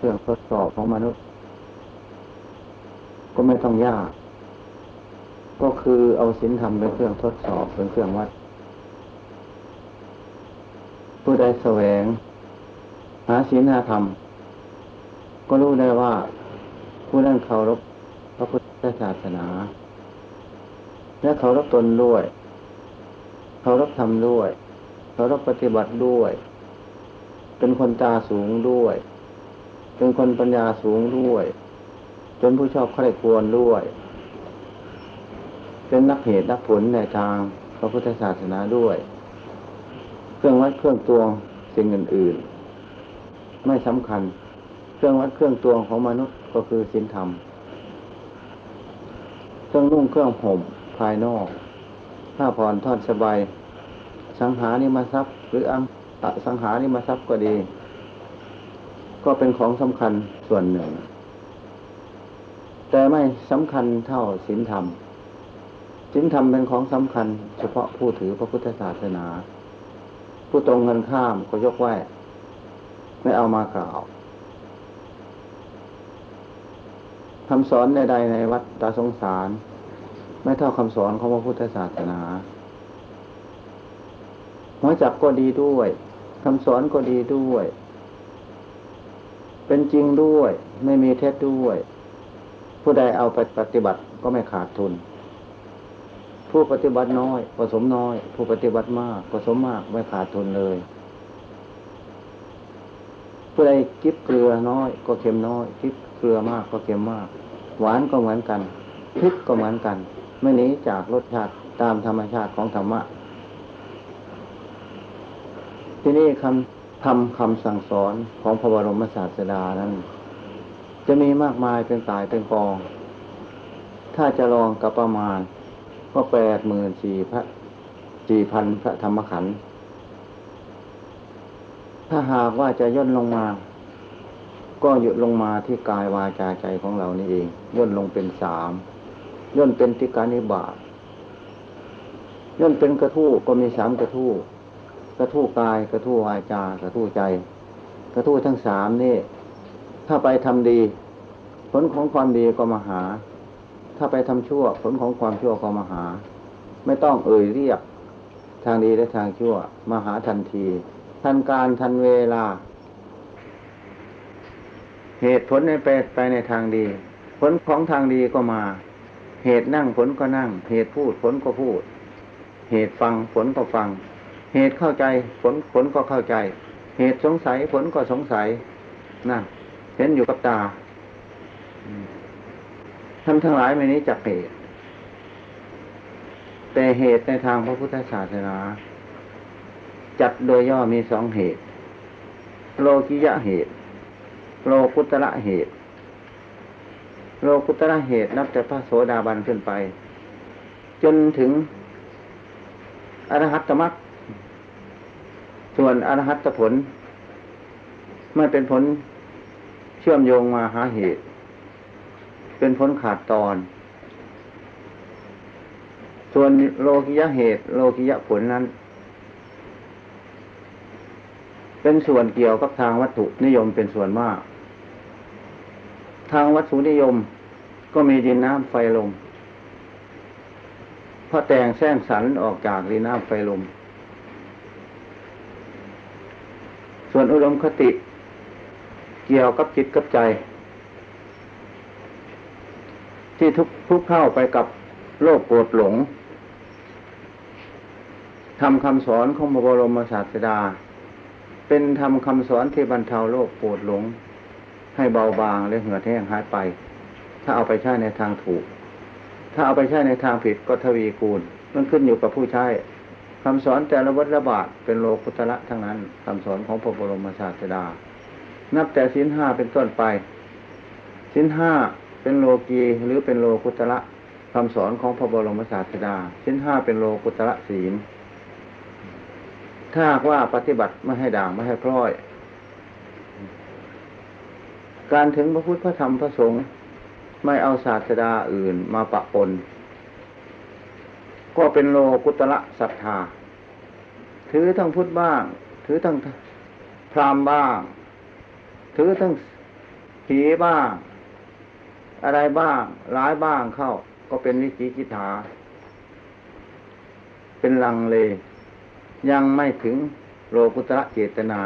เครื่องทดสอบของมนุษย์ ก็ไม่ต้องยาก ก็คือเอาศีลธรรมเป็นเครื่องทดสอบเป็นเครื่องวัด ผู้ใดแสวง หาศีลหาธรรม ก็รู้ได้ว่าผู้นั้นเคารพพระพุทธศาสนา และเคารพตนด้วยเคารพธรรมด้วยเคารพปฏิบัติด้วย เป็นคนตาสูงด้วย เป็นคนปัญญาสูงด้วย จนผู้ชอบใคร่ควรด้วย เป็นนักเหตุนักผลในทางพระพุทธศาสนาด้วย เครื่องวัดเครื่องตวงสิ่งอื่นๆ ไม่สำคัญ เครื่องวัดเครื่องตวงของมนุษย์ก็คือศีลธรรม เครื่องนุ่งเครื่องห่มภายนอกผ้าผ่อนทอดสบาย สังหาริมทรัพย์ หรืออังสังหาริมทรัพย์ก็ดี ก็เป็นของสำคัญส่วนหนึ่ง แต่ไม่สำคัญเท่าศีลธรรมศีลธรรมเป็นของสำคัญ เฉพาะผู้ถือพระพุทธศาสนา ผู้ตรงเงินข้ามก็ยกไว้ไม่เอามากล่าวคำสอนใดๆในวัดตาสงสาร ไม่เท่าคำสอนของพระพุทธศาสนาหัวจักก็ดีด้วยคำสอนก็ดีด้วย เป็นจริงด้วย ไม่มีเท็จด้วย ผู้ใดเอาไปปฏิบัติก็ไม่ขาดทุน ผู้ปฏิบัติน้อยผสมน้อย ผู้ปฏิบัติมากผสมมากไม่ขาดทุนเลย ผู้ใดกิบเกลือน้อย ก็เค็มน้อยกิบเกลือมากก็เค็มมาก หวานก็เหมือนกันพริกก็เหมือนกัน ไม่หนีจากรสชาติตามธรรมชาติของธรรมะที่นี่คำ ทำคำสั่งสอนของพระบรมศาสดานั้น จะมีมากมายเป็นตายเป็นกอง ถ้าจะลองกับประมาณก็แปดหมื่นสี่พระสี่พันพระธรรมขันธ์ถ้าหากว่าจะย่นลงมา ก็หยุดลงมาที่กายวาจาใจของเรานี่เอง ย่นลงเป็นสามย่นเป็นติการนิบาตย่นเป็นกระทู้ก็มีสามกระทู้ กระทู้กาย กระทู้วาจา กระทู้ใจ กระทู้ทั้งสามนี่ ถ้าไปทำดี ผลของความดีก็มาหา ถ้าไปทำชั่ว ผลของความชั่วก็มาหา ไม่ต้องเอ่ยเรียก ทางดีและทางชั่ว มาหาทันที ทันการทันเวลา เหตุผลในไปไปในทางดี ผลของทางดีก็มา เหตุนั่งผลก็นั่ง เหตุพูดผลก็พูด เหตุฟังผลก็ฟัง เหตุเข้าใจผลผลก็เข้าใจ เหตุสงสัยผลก็สงสัยนั่นเห็นอยู่กับตาท่านทั้งหลายไม่นี้จักเหตุ แต่เหตุในทางพระพุทธศาสนา จัดโดยย่อมีสองเหตุ โลกิยะเหตุ โลกุตระเหตุ โลกุตระเหตุนับแต่พระโสดาบันขึ้นไป จนถึงอรหัตตมรรค ส่วนอรหัตผล ไม่เป็นผลเชื่อมโยงมาหาเหตุ เป็นผลขาดตอน ส่วนโลกิยะเหตุ โลกิยะผลนั้น เป็นส่วนเกี่ยวกับทางวัตถุนิยมเป็นส่วนมาก ทางวัตถุนิยมก็มีดินน้ำไฟลมพระแต่งแส้งสรรออกจากดินน้ำไฟลม ส่วนอุดมคติ เกี่ยวกับจิตกับใจ ที่ทุกทุกเข้าไปกับโลกโกรธหลงทำคำสอนของพระบรมศาสดา เป็นทำคำสอนที่บรรเทาโลกโกรธหลง ให้เบาบางและเหือดแห้งหายไป ถ้าเอาไปใช้ในทางถูก ถ้าเอาไปใช้ในทางผิดก็ทวีคูณ มันขึ้นอยู่กับผู้ใช้ คำสอนแต่ละวัฏระบาทเป็นโลกุตระทั้งนั้นคำสอนของพระบรมศาสดา นับแต่สินห้าเป็นต้นไปสินห้าเป็นโลกีหรือเป็นโลกุตระคำสอนของพระบรมศาสดาสินห้าเป็นโลกุตระศีล ถ้าว่าปฏิบัติไม่ให้ด่างไม่ให้พร้อย การถึงพระพุทธพระธรรมพระสงฆ์ไม่เอาศาสดาอื่นมาปะปน ก็เป็นโลกุตระศรัทธา ถือทั้งพุทธบ้าง ถือทั้งพราหมณ์บ้าง ถือทั้งผีบ้าง อะไรบ้างร้ายบ้างเข้า ก็เป็นวิจิกิจาเป็นลังเล ยังไม่ถึงโลกุตระเจตนา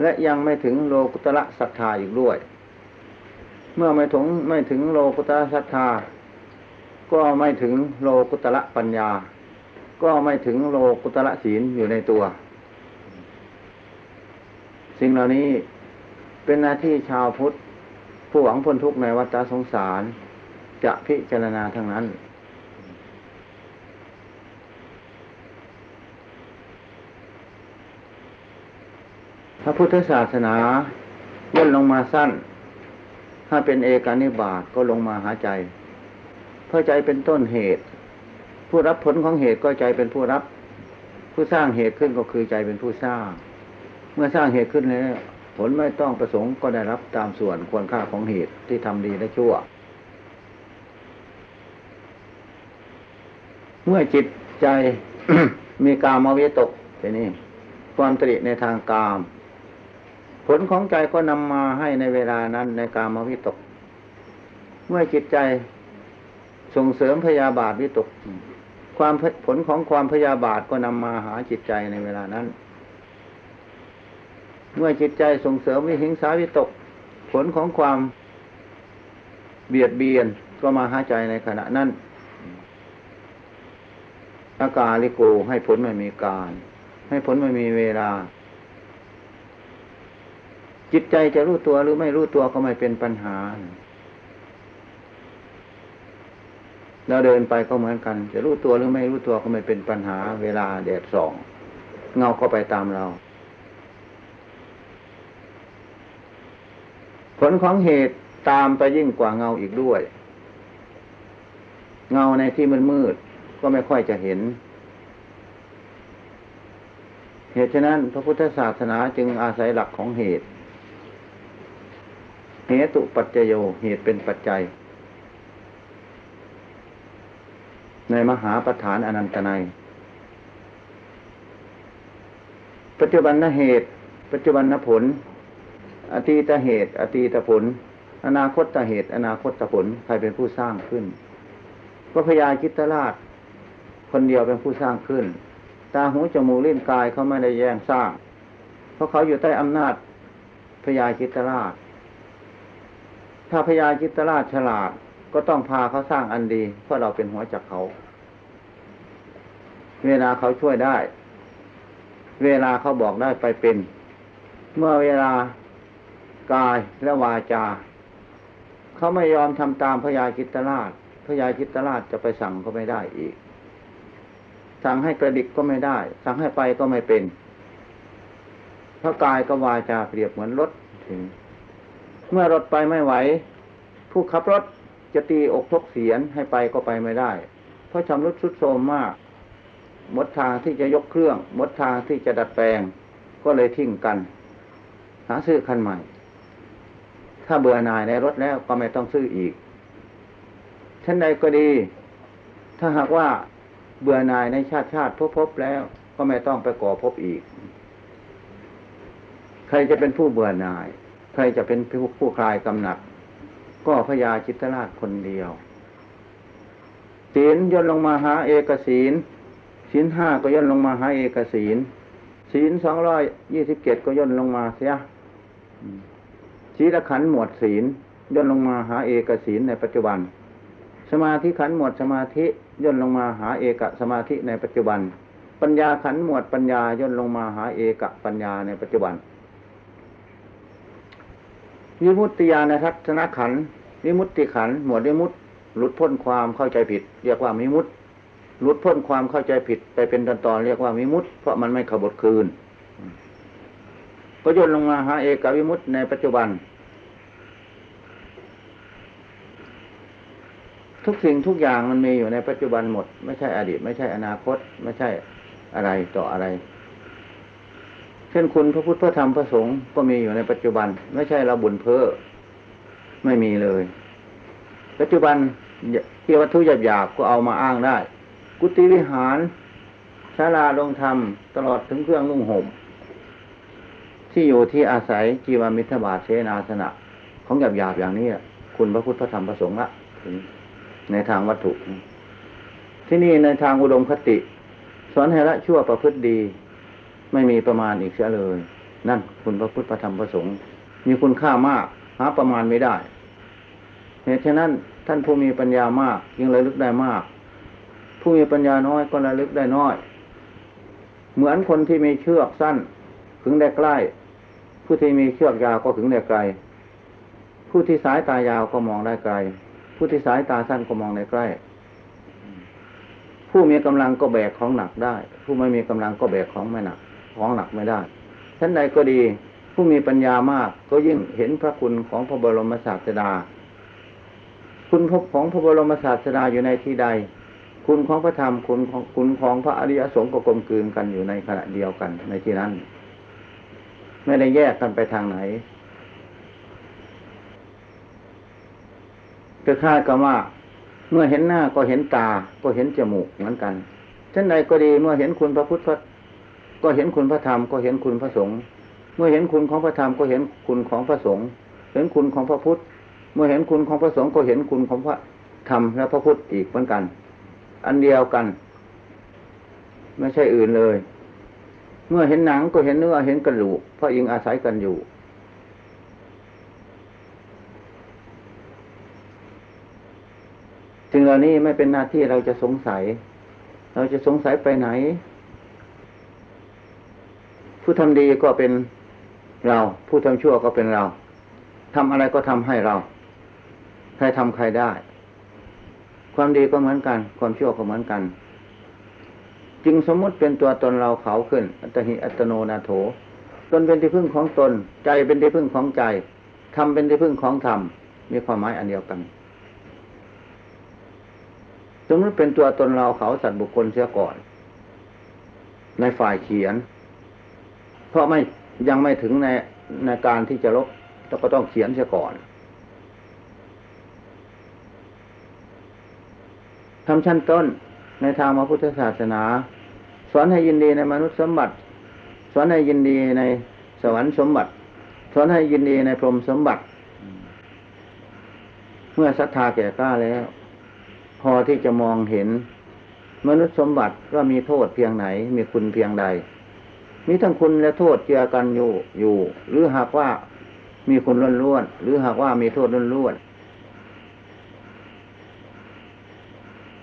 และยังไม่ถึงโลกุตระศรัทธาอีกด้วย เมื่อไม่ถึงไม่ถึงโลกุตระศรัทธา ก็ไม่ถึงโลกุตระปัญญา ก็ไม่ถึงโลกุตระศีลอยู่ในตัว สิ่งเหล่านี้เป็นหน้าที่ชาวพุทธ ผู้หวังพ้นทุกข์ในวัฏสงสาร จะพิจารณาทั้งนั้น พระพุทธศาสนาย่นลงมาสั้น ถ้าเป็นเอกานิบาตก็ลงมาหาใจ เพราะใจเป็นต้นเหตุ ผู้รับผลของเหตุก็ใจเป็นผู้รับ ผู้สร้างเหตุขึ้นก็คือใจเป็นผู้สร้าง เมื่อสร้างเหตุขึ้นแล้วผลไม่ต้องประสงค์ก็ได้รับตามส่วนควรค่าของเหตุที่ทำดีและชั่ว เมื่อจิตใจมีกามวิตกทีนี้ความตริในทางกาม ผลของใจก็นำมาให้ในเวลานั้นในกามวิตก เมื่อจิตใจ ส่งเสริมพยาบาทวิตก ความผลของความพยาบาทก็นำมาหาจิตใจในเวลานั้น เมื่อจิตใจส่งเสริมวิหิงสาวิตก ผลของความเบียดเบียนก็มาหาใจในขณะนั้นอากาลิโกให้ผลไม่มีการ ให้ผลไม่มีเวลา จิตใจจะรู้ตัวหรือไม่รู้ตัวก็ไม่เป็นปัญหา เราเดินไปก็เหมือนกัน จะรู้ตัวหรือไม่รู้ตัวก็ไม่เป็นปัญหา เวลาแดดส่อง เงาก็ไปตามเรา ผลของเหตุตามไปยิ่งกว่าเงาอีกด้วย เงาในที่มันมืดก็ไม่ค่อยจะเห็น เหตุฉะนั้นพระพุทธศาสนาจึงอาศัยหลักของเหตุ เหตุปัจจโยเหตุเป็นปัจจัย ในมหาประธานอนันตนัย ปัจจุบันนเหตุ ปัจจุบันนผล อตีตเหตุ อตีตผล อนาคตเหตุ อนาคตผล ใครเป็นผู้สร้างขึ้นก็พยาคิตราช คนเดียวเป็นผู้สร้างขึ้น ตาหูจมูกเล่นกายเขาไม่ได้แย่งสร้าง เพราะเขาอยู่ใต้อำนาจพยาคิตราช ถ้าพยาคิตราชฉลาด ก็ต้องพาเขาสร้างอันดี เพราะเราเป็นหัวจักเขา เวลาเขาช่วยได้ เวลาเขาบอกได้ไปเป็น เมื่อเวลากายและวาจา เขาไม่ยอมทำตามพยาคิตราชพยาคิตราชจะไปสั่งก็ไม่ได้อีก สั่งให้กระดิกก็ไม่ได้ สั่งให้ไปก็ไม่เป็นเพราะกายกับวาจาเปรียบเหมือนรถถึง เมื่อรถไปไม่ไหว ผู้ขับรถ จะตีอกทกเสียนให้ไปก็ไปไม่ได้ เพราะชำรุดทรุดโทรมมาก หมดทางที่จะยกเครื่อง หมดทางที่จะดัดแปลง ก็เลยทิ้งกัน หาซื้อคันใหม่ ถ้าเบื่อหน่ายในรถแล้วก็ไม่ต้องซื้ออีกชั้นใดก็ดี ถ้าหากว่าเบื่อหน่ายในชาติชาติพบพบแล้วก็ไม่ต้องไปก่อพบอีก ใครจะเป็นผู้เบื่อหน่าย ใครจะเป็นผู้ผู้คลายกำหนัด ก็พญาจิตราชคนเดียวศีลย่นลงมาหาเอกศีลศีลห้าก็ย่นลงมาหาเอกศีลศีลสองร้อยยี่สิบเจ็ดก็ย่นลงมาเสียศีลขันหมวดศีลย่นลงมาหาเอกศีลในปัจจุบัน สมาธิขันหมวดสมาธิย่นลงมาหาเอกสมาธิในปัจจุบัน ปัญญาขันหมวดปัญญาย่นลงมาหาเอกปัญญาในปัจจุบัน วิมุตติญาณทัศนขันวิมุตติขันหมวดวิมุตติหลุดพ้นความเข้าใจผิด เรียกว่าวิมุตติหลุดพ้นความเข้าใจผิด ไปเป็นตอนตอนเรียกว่าวิมุตติเพราะมันไม่ขบดคืนก็ย่นลงมาหาเอกวิมุตติในปัจจุบัน ทุกสิ่งทุกอย่างมันมีอยู่ในปัจจุบันหมด ไม่ใช่อดีต ไม่ใช่อนาคต ไม่ใช่อะไรต่ออะไร เช่นคุณพระพุทธพระธรรมพระสงฆ์ก็มีอยู่ในปัจจุบัน ไม่ใช่เราบุญเพ้อไม่มีเลย ปัจจุบันที่ยวัตถุหยาบๆก็เอามาอ้างได้ กุฏิวิหารศาลาลงธรรม ตลอดถึงเครื่องนุ่งห่มที่อยู่ที่อาศัยจีวามิทบาทเสนาสนะ ของหยาบหยาบๆอย่างนี้คุณพระพุทธพระธรรมพระสงฆ์ละถึงในทางวัตถุ ที่นี่ในทางอุดมคติ สอนให้ละชั่วประพฤติดี ไม่มีประมาณอีกเสียเลย นั่นคุณพระพุทธพระธรรมพระสงฆ์มีคุณค่ามากหาประมาณไม่ได้เหตุฉะนั้นท่านผู้มีปัญญามากยิ่งระลึกได้มาก ผู้มีปัญญาน้อยก็ระลึกได้น้อย เหมือนคนที่มีเชือกสั้นขึงได้ใกล้ ผู้ที่มีเชือกยาวก็ขึงได้ไกล ผู้ที่สายตายาวก็มองได้ไกล ผู้ที่สายตาสั้นก็มองได้ใกล้ ผู้มีกำลังก็แบกของหนักได้ ผู้ไม่มีกำลังก็แบกของไม่หนัก ของหนักไม่ได้ท่านใดก็ดีผู้มีปัญญามากก็ยิ่งเห็นพระคุณของพระบรมศาสดา คุณของพระบรมศาสดาอยู่ในที่ใด คุณของพระธรรมคุณของคุณของพระอริยสงฆ์ก็กลมกลืนกันอยู่ในขณะเดียวกันในที่นั้น ไม่ได้แยกกันไปทางไหนก็คายกับว่าเมื่อเห็นหน้าก็เห็นตาก็เห็นจมูกเหมือนกันเช่นใดก็ดีเมื่อเห็นคุณพระพุทธ ก็เห็นคุณพระธรรมก็เห็นคุณพระสงฆ์เมื่อเห็นคุณของพระธรรมก็เห็นคุณของพระสงฆ์เห็นคุณของพระพุทธ เมื่อเห็นคุณของพระสงฆ์ก็เห็นคุณของพระธรรมและพระพุทธอีกเหมือนกัน อันเดียวกัน ไม่ใช่อื่นเลย เมื่อเห็นหนังก็เห็นเนื้อเห็นกระดูกเพราะอิงอาศัยกันอยู่สิ่งเหล่านี้ไม่เป็นหน้าที่เราจะสงสัย เราจะสงสัยไปไหน ผู้ทำดีก็เป็นเรา ผู้ทำชั่วก็เป็นเราทำอะไรก็ทำให้เรา ใครทำใครได้ ความดีก็เหมือนกัน ความชั่วก็เหมือนกัน จึงสมมติเป็นตัวตนเราเขาขึ้น อัตหิอัตโนนาโถ ตนเป็นที่พึ่งของตน ใจเป็นที่พึ่งของใจธรรมเป็นที่พึ่งของธรรมมีความหมายอันเดียวกันสมมติเป็นตัวตนเราเขาสัตว์บุคคลเสียก่อน ในฝ่ายเขียน เพราะไม่ยังไม่ถึงในในการที่จะลบก็ต้องเขียนเสียก่อนทำชั้นต้นในทางพระพุทธศาสนา สอนให้ยินดีในมนุษย์สมบัติ สอนให้ยินดีในสวรรค์สมบัติ สอนให้ยินดีในพรหมสมบัติ เมื่อศรัทธาแก่กล้าแล้ว พอที่จะมองเห็นมนุษย์สมบัติว่ามีโทษเพียงไหน มีคุณเพียงใด มีทั้งคุณและโทษเจือกันอยู่อยู่ หรือหากว่ามีคุณล้วนๆหรือหากว่ามีโทษล้วนๆ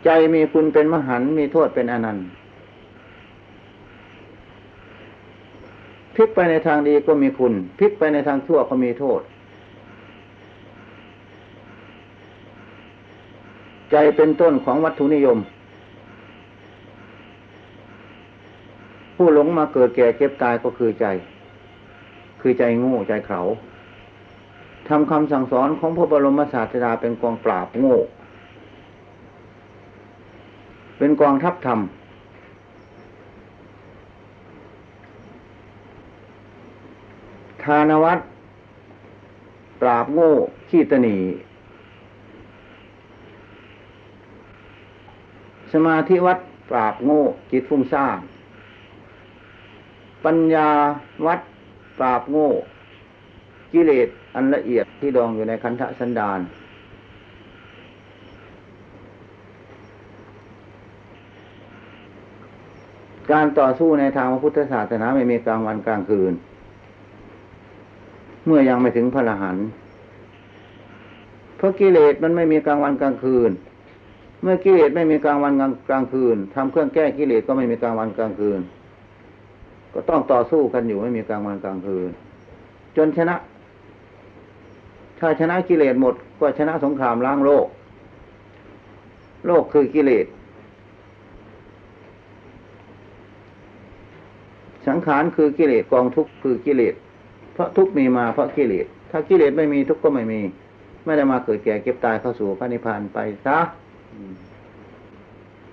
ใจมีคุณเป็นมหันมีโทษเป็นอนันต์พลิกไปในทางดีก็มีคุณพลิกไปในทางชั่วก็มีโทษ ใจเป็นต้นของวัตถุนิยม ผู้หลงมาเกิดแก่เก็บตายก็คือใจ คือใจโง่ใจเขาทำคำสั่งสอนของพระบรมศาสดาเป็นกองปราบโง่ เป็นกองทัพธรรม ทานวัตรปราบโง่ขี้ตนีสมาธิวัดปราบโง่จิตฟุ้งซ่าน ปัญญาวัดปราบโง่ กิเลสอันละเอียดที่ดองอยู่ในคันธสันดานการต่อสู้ในทางพระพุทธศาสนาไม่มีกลางวันกลางคืน เมื่อยังไม่ถึงพระรหันต์เพราะกิเลสมันไม่มีกลางวันกลางคืน เมื่อกิเลสไม่มีกลางวันกลางคืนทำเครื่องแก้กิเลสก็ไม่มีกลางวันกลางคืน ก็ต้องต่อสู้กันอยู่ไม่มีกลางวันกลางคืน จนชนะ ถ้าชนะกิเลสหมด ก็ชนะสงครามล้างโลก โลกคือกิเลสสังขารคือกิเลสกองทุกข์คือกิเลสเพราะทุกข์มีมาเพราะกิเลสถ้ากิเลสไม่มีทุกข์ก็ไม่มี ไม่ได้มาเกิดแก่เก็บตายเข้าสู่พระนิพพานไปซะ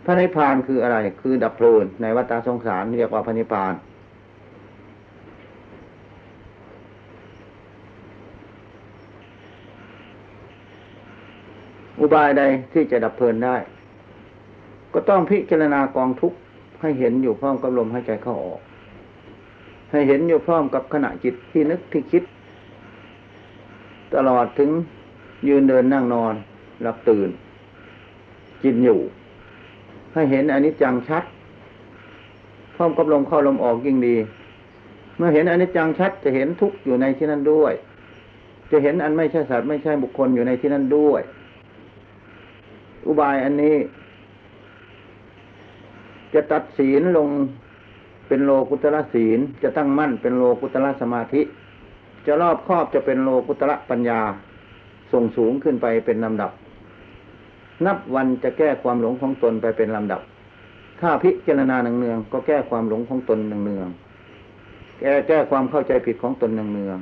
พระนิพพานคืออะไร คือดับเพลินในวัฏสงสารเรียกว่าพระนิพพาน อุบายใดที่จะดับเพลินได้ ก็ต้องพิจารณากองทุกข์ให้เห็นอยู่พร้อมกับลมหายใจเข้าออก ให้เห็นอยู่พร้อมกับขณะจิตที่นึกที่คิด ตลอดถึงยืนเดินนั่งนอนหลับตื่น กินอยู่ ให้เห็นอนิจจังชัดพร้อมกับลมเข้าลมออกยิ่งดี เมื่อเห็นอนิจจังชัดจะเห็นทุกข์อยู่ในที่นั้นด้วย จะเห็นอันไม่ใช่สัตว์ไม่ใช่บุคคลอยู่ในที่นั้นด้วย อุบายอันนี้ จะตัดศีลลงเป็นโลกุตระศีล จะตั้งมั่นเป็นโลกุตระสมาธิ จะรอบครอบจะเป็นโลกุตระปัญญาส่งสูงขึ้นไปเป็นลำดับ นับวันจะแก้ความหลงของตนไปเป็นลำดับ ถ้าพิจารณาหนึ่งเนืองก็แก้ความหลงของตนหนึ่งเนืองแก้แก้ความเข้าใจผิดของตนหนึ่งเนือง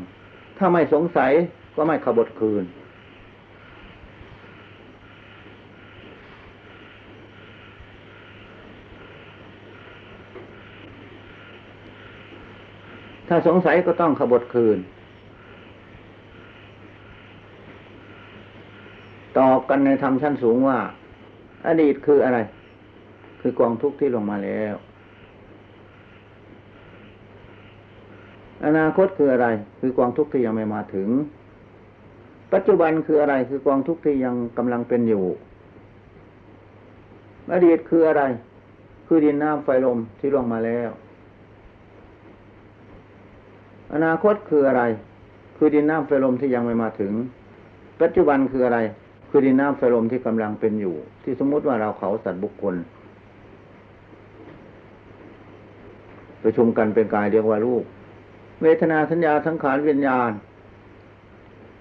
ถ้าไม่สงสัยก็ไม่ขบฏคืน ถ้าสงสัยก็ต้องขบฏคืนต่อกันในธรรมชั้นสูงว่า อดีตคืออะไร คือกองทุกข์ที่ลงมาแล้ว อนาคตคืออะไร คือกองทุกข์ที่ยังไม่มาถึง ปัจจุบันคืออะไร คือกองทุกข์ที่ยังกำลังเป็นอยู่อดีตคืออะไร คือดินน้ำไฟลมที่ลงมาแล้ว อนาคตคืออะไร คือดินน้ำไฟลมที่ยังไม่มาถึง ปัจจุบันคืออะไร คือดินน้ำไฟลมที่กำลังเป็นอยู่ ที่สมมุติว่าเราเขาสัตว์บุคคลประชุมกันเป็นกายเรียกว่ารูป เวทนาสัญญาสังขารวิญญาณ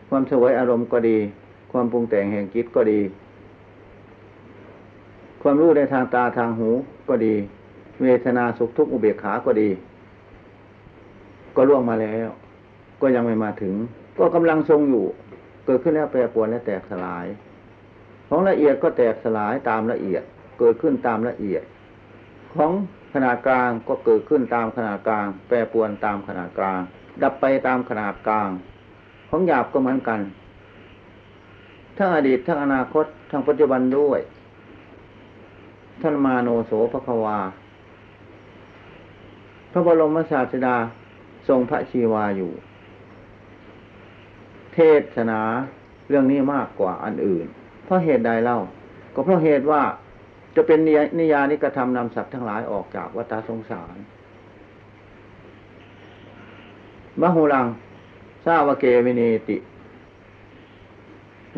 ความสวยอารมณ์ก็ดี ความปรุงแต่งแห่งจิตก็ดี ความรู้ในทางตาทางหูก็ดี เวทนาสุขทุกข์อุเบกขาก็ดี ก็ล่วงมาแล้ว ก็ยังไม่มาถึง ก็กำลังทรงอยู่ เกิดขึ้นแล้วแปรปรวนและแตกสลาย ของละเอียดก็แตกสลายตามละเอียด เกิดขึ้นตามละเอียด ของขนาดกลางก็เกิดขึ้นตามขนาดกลาง แปรปรวนตามขนาดกลาง ดับไปตามขนาดกลาง ของหยาบก็เหมือนกัน ทั้งอดีตทั้งอนาคตทั้งปัจจุบันด้วยท่านมาโนโสภควา พระบรมศาสดา ทรงพระชีวาอยู่ เทศนาเรื่องนี้มากกว่าอันอื่น เพราะเหตุใดเล่า ก็เพราะเหตุว่าจะเป็นนิยานิกระทำนำสัตว์ทั้งหลายออกจากวัฏสงสารมหูลังทราะเกวินีติ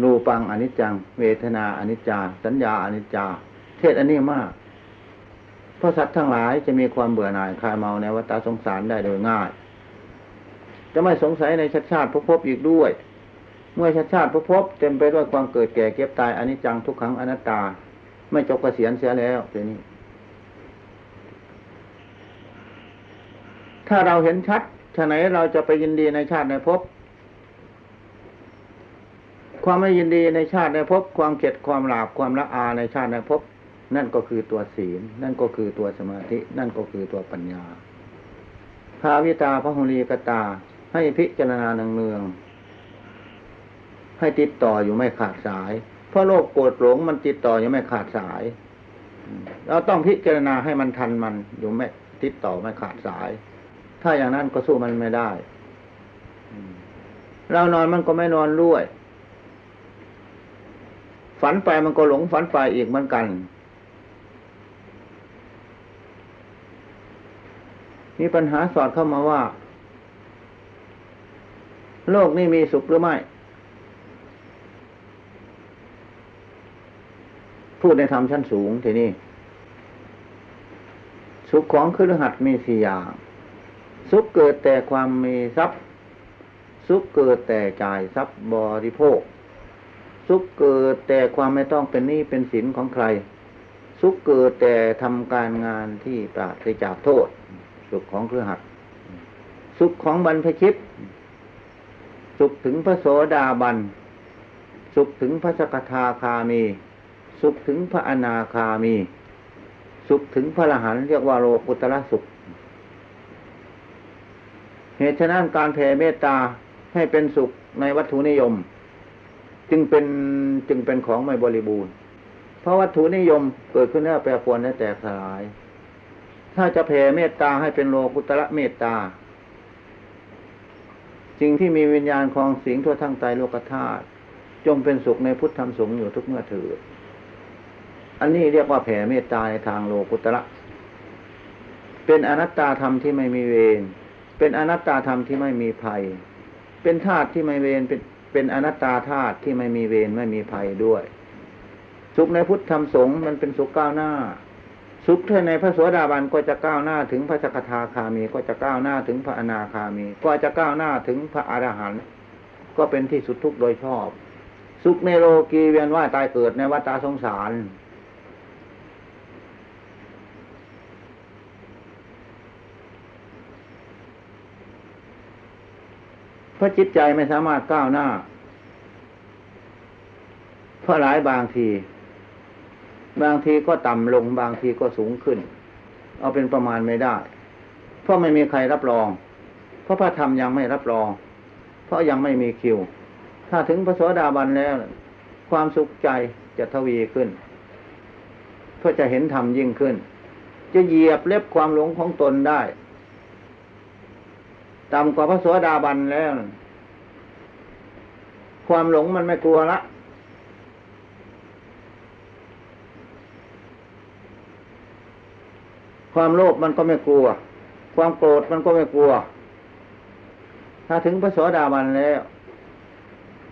รูปังอนิจจัง เวทนาอนิจจา สัญญาอนิจจา เทศอันนี้มาก เพราะสัตว์ทั้งหลายจะมีความเบื่อหน่ายคลายเมาในวัฏสงสารได้โดยง่าย จะไม่สงสัยในชาติชาติภพอีกด้วย เมื่อชาติชาติภพเต็มไปด้วยความเกิดแก่เก็บตายอนิจจังทุกขังอนัตตา ไม่จบเกษียณเสียแล้วทีนี้ ถ้าเราเห็นชัดฉะไหนเราจะไปยินดีในชาติในภพความไม่ยินดีในชาติในภพความเกลียดความหลาบความละอาในชาติในภพนั่นก็คือตัวศีล นั่นก็คือตัวสมาธิ นั่นก็คือตัวปัญญาภาวิตาพระหุลีกตา ให้พิจารณาเนืองๆให้ติดต่ออยู่ไม่ขาดสาย เพราะโลกโกรธหลงมันติดต่ออยู่ไม่ขาดสาย เราต้องพิจารณาให้มันทันมันอยู่ไม่ติดต่อไม่ขาดสาย ถ้าอย่างนั้นก็สู้มันไม่ได้เรานอนมันก็ไม่นอนด้วย ฝันไปมันก็หลงฝันไปอีกเหมือนกันมีปัญหาสอดเข้ามาว่า โลกนี้มีสุขหรือไม่ พูดในธรรมชั้นสูงทีนี้ สุขของคือรหัสมีสี่อย่าง สุขเกิดแต่ความมีทรัพย์ สุขเกิดแต่จ่ายทรัพย์บริโภค สุขเกิดแต่ความไม่ต้องเป็นหนี้เป็นสินของใคร สุขเกิดแต่ทำการงานที่ปราศจากโทษ สุขของเครือหัดสุขของบรรพชิต สุขถึงพระโสดาบัน สุขถึงพระสกทาคามี สุขถึงพระอนาคามี สุขถึงพระอรหันต์เรียกว่าโลกุตระสุข เหตุฉะนั้นการแผ่เมตตาให้เป็นสุขในวัตถุนิยม จึงเป็นจึงเป็นของไม่บริบูรณ์ เพราะวัตถุนิยมเกิดขึ้นแล้วแปรปรวนและแตกสลาย ถ้าจะแผ่เมตตาให้เป็นโลกุตระเมตตา สิ่งที่มีวิญญาณคลองสิงทั่วทั้งใจโลกธาตุจงเป็นสุขในพุทธธรรมสงฆ์อยู่ทุกเมื่อเถิดอันนี้เรียกว่าแผ่เมตตาในทางโลกุตระ เป็นอนัตตาธรรมที่ไม่มีเวร เป็นอนัตตาธรรมที่ไม่มีภัย เป็นธาตุที่ไม่เวร เป็นเป็นอนัตตาธาตุที่ไม่มีเวรไม่มีภัยด้วย สุขในพุทธธรรมสงฆ์มันเป็นสุขก้าวหน้า สุขในพระโสดาบันก็จะก้าวหน้าถึงพระสกทาคามี ก็จะก้าวหน้าถึงพระอนาคามี ก็จะก้าวหน้าถึงพระอรหันต์ก็เป็นที่สุดทุกโดยชอบ สุขในโลกีเวียนว่าตายเกิดในวัฏสงสาร เพราะจิตใจไม่สามารถก้าวหน้า เพราะหลายบางที บางทีก็ต่ำลงบางทีก็สูงขึ้น เอาเป็นประมาณไม่ได้ เพราะไม่มีใครรับรอง เพราะพระธรรมยังไม่รับรอง เพราะยังไม่มีคิว ถ้าถึงพระโสดาบันแล้ว ความสุขใจจะทวีขึ้น เพื่อจะเห็นธรรมยิ่งขึ้น จะเหยียบเล็บความหลงของตนได้ต่ำกว่าพระโสดาบันแล้ว ความหลงมันไม่กลัวละ ความโลภมันก็ไม่กลัว ความโกรธมันก็ไม่กลัว ถ้าถึงพระโสดาบันแล้ว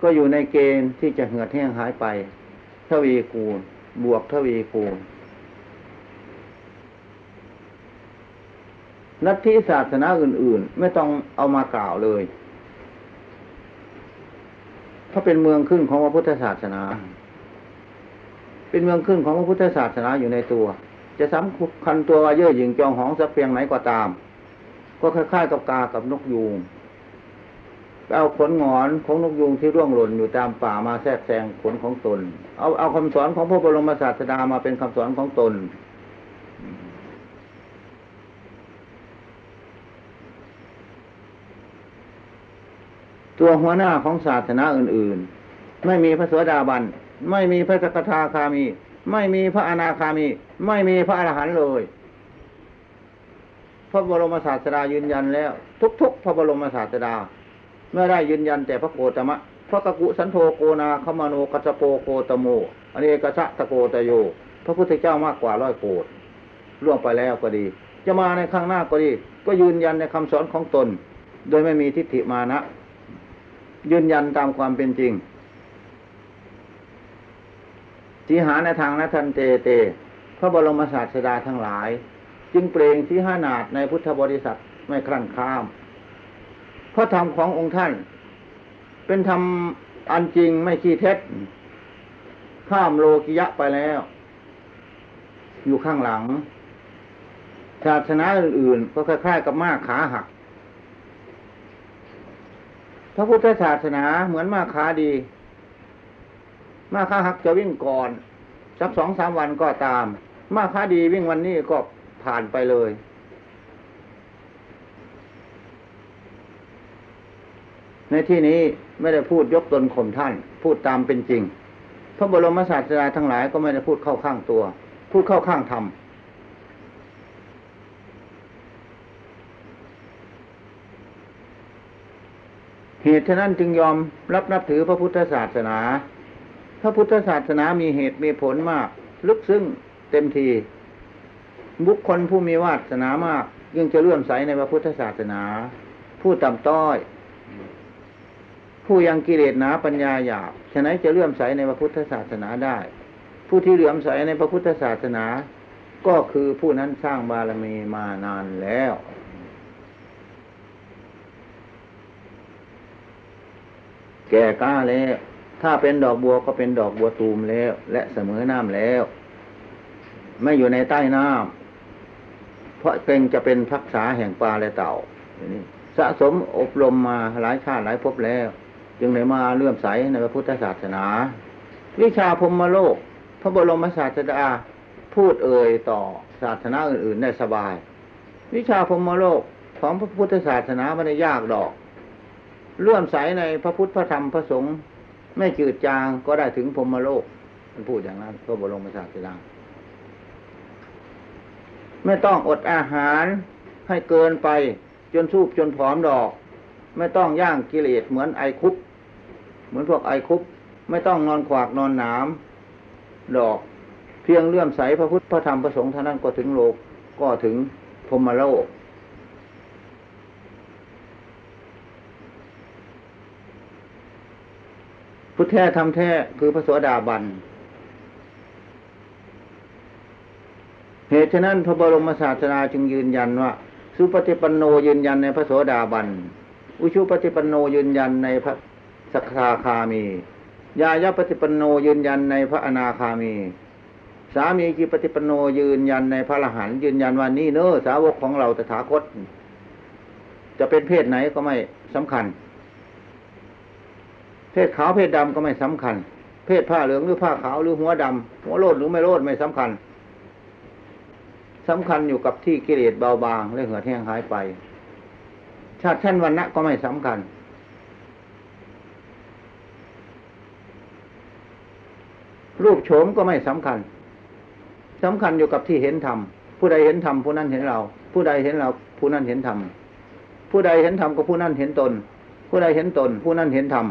ก็อยู่ในเกณฑ์ที่จะเหือดแห้งหายไป ทวีคูณ บวกทวีคูณนัตถิศาสนาอื่น ๆ ไม่ต้องเอามากล่าวเลยเพราเป็นเมืองขึ้นของพระพุทธศาสนา เป็นเมืองขึ้นของพระพุทธศาสนาอยู่ในตัว จะสำคัญตัวว่าเย่อหยิ่งจองหองสักเพียงไหนก็ตาม ก็คล้ายๆกับกากับนกยูงเอาขนงอนของนกยูงที่ร่วงหล่นอยู่ตามป่ามาแทรกแซงขนของตน เอาเอาคำสอนของพระบรมศาสดามาเป็นคำสอนของตน ตัวหัวหน้าของศาสนาอื่น ๆ ไม่มีพระสวสดาบัน ไม่มีพระสกทาคามี ไม่มีพระอนาคามี ไม่มีพระอรหันต์เลย พระบรมศาสดายืนยันแล้ว ทุก ๆ พระบรมศาสดาเมื่อได้ยืนยันแต่พระโกตมะพระกกุสันโธโกนาคมโนกัสโปโกตโมอเนกชะตะโกตโย พระพุทธเจ้ามากกว่าร้อยโกดล่วงไปแล้วก็ดี จะมาในข้างหน้าก็ดี ก็ยืนยันในคำสอนของตน โดยไม่มีทิฏฐิมานะ ยืนยันตามความเป็นจริง สีหาในทางนัทันเตเต พระบรมศาสดาทั้งหลาย จึงเปล่งสีหานาฏในพุทธบริษัทไม่คลั่นข้ามเพราะธรรมขององค์ท่าน เป็นธรรมอันจริงไม่ขี้เท็จ ข้ามโลกิยะไปแล้ว อยู่ข้างหลัง ศาสนาอื่นๆ ก็คล้ายๆกับม้าขาหัก พระพุทธศาสนาเหมือนม้าขาดี ม้าขาหักจะวิ่งก่อน สักสองสามวันก็ตามม้าขาดีวิ่งวันนี้ก็ผ่านไปเลย ในที่นี้ไม่ได้พูดยกตนข่มท่าน พูดตามเป็นจริง พระบรมศาสดาทั้งหลายก็ไม่ได้พูดเข้าข้างตัว พูดเข้าข้างธรรมเหตุฉะนั้นจึงยอมรับนับถือพระพุทธศาสนา พระพุทธศาสนามีเหตุมีผลมาก ลึกซึ้งเต็มที บุคคลผู้มีวาสนามากยังจะเลื่อมใสในพระพุทธศาสนา ผู้ต่ำต้อย ผู้ยังกิเลสหนาปัญญาหยาบฉะนั้นจะเลื่อมใสในพระพุทธศาสนาได้ ผู้ที่เลื่อมใสในพระพุทธศาสนา ก็คือผู้นั้นสร้างบารมีมานานแล้วแก่กล้าแล้ว ถ้าเป็นดอกบัวก็เป็นดอกบัวตูมแล้ว และเสมอน้ำแล้ว ไม่อยู่ในใต้น้ำเพราะเกรงจะเป็นพักษาแห่งปลาและเต่านี้สะสมอบรมมาหลายชาติหลายภพแล้ว จึงได้มาเลื่อมใสในพระพุทธศาสนา วิชาพรหมโลก พระบรมศาสดาพูดเอ่ยต่อศาสนาอื่นๆได้สบาย วิชาพรหมโลกของพระพุทธศาสนาไม่ได้ยากดอกเลื่อมใสในพระพุทธพระธรรมพระสงฆ์ ไม่จืดจางก็ได้ถึงพรมโลกมันพูดอย่างนั้นพระบรมศาสดาไม่ต้องอดอาหารให้เกินไป จนสูบจนผอมดอก ไม่ต้องย่างกิเลสเหมือนไอคุปเหมือนพวกไอคุปไม่ต้องนอนขวากนอนหนามดอก เพียงเลื่อมใสพระพุทธพระธรรมพระสงฆ์เท่านั้นก็ถึงโลกก็ถึงพรมโลก พุทธแท้ทำแท้คือพระโสดาบัน เหตุฉะนั้นพระบรมศาสดาจึงยืนยันว่า สุปฏิปันโนยืนยันในพระโสดาบัน อุชุปฏิปันโนยืนยันในพระสักทาคามี ยายาปฏิปันโนยืนยันในพระอนาคามี สามีกิปฏิปันโนยืนยันในพระอรหันต์ยืนยันว่านี่เนอสาวกของเราตถาคต จะเป็นเพศไหนก็ไม่สำคัญ เพศขาวเพศดำก็ไม่สำคัญ เพศผ้าเหลืองหรือผ้าขาวหรือหัวดำหัวโลดหรือไม่โลดไม่สำคัญสำคัญอยู่กับที่กิเลสเบาบางและเหือดแห้งหายไป ชาติชั้นวันณะก็ไม่สำคัญ รูปโฉมก็ไม่สำคัญสำคัญอยู่กับที่เห็นธรรมผู้ใดเห็นธรรมผู้นั้นเห็นเรา ผู้ใดเห็นเรา ผู้นั้นเห็นธรรมผู้ใดเห็นธรรมก็ผู้นั้นเห็นตน ผู้ใดเห็นตน ผู้นั้นเห็นธรรม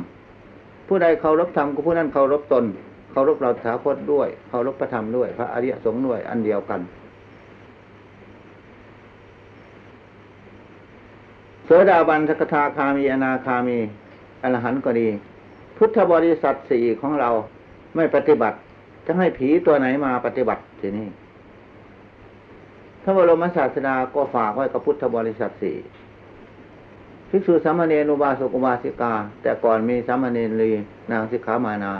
ผู้ใดเคารพธรรมก็ผู้นั้นเคารพตนเคารพเราสาคตด้วยเคารพพระธรรมด้วย พระอริยสงฆ์ด้วยอันเดียวกัน โสดาบันสกทาคามีอนาคามีอรหันต์ก็ดี พุทธบริษัทสี่ของเราไม่ปฏิบัติ จะให้ผีตัวไหนมาปฏิบัติทีนี้พระบรมศาสดาก็ฝากไว้กับพุทธบริษัทสี่ ภิกษุสามเณรอุบาสกอุบาสิกา แต่ก่อนมีสามเณรลีนางสิกขามานา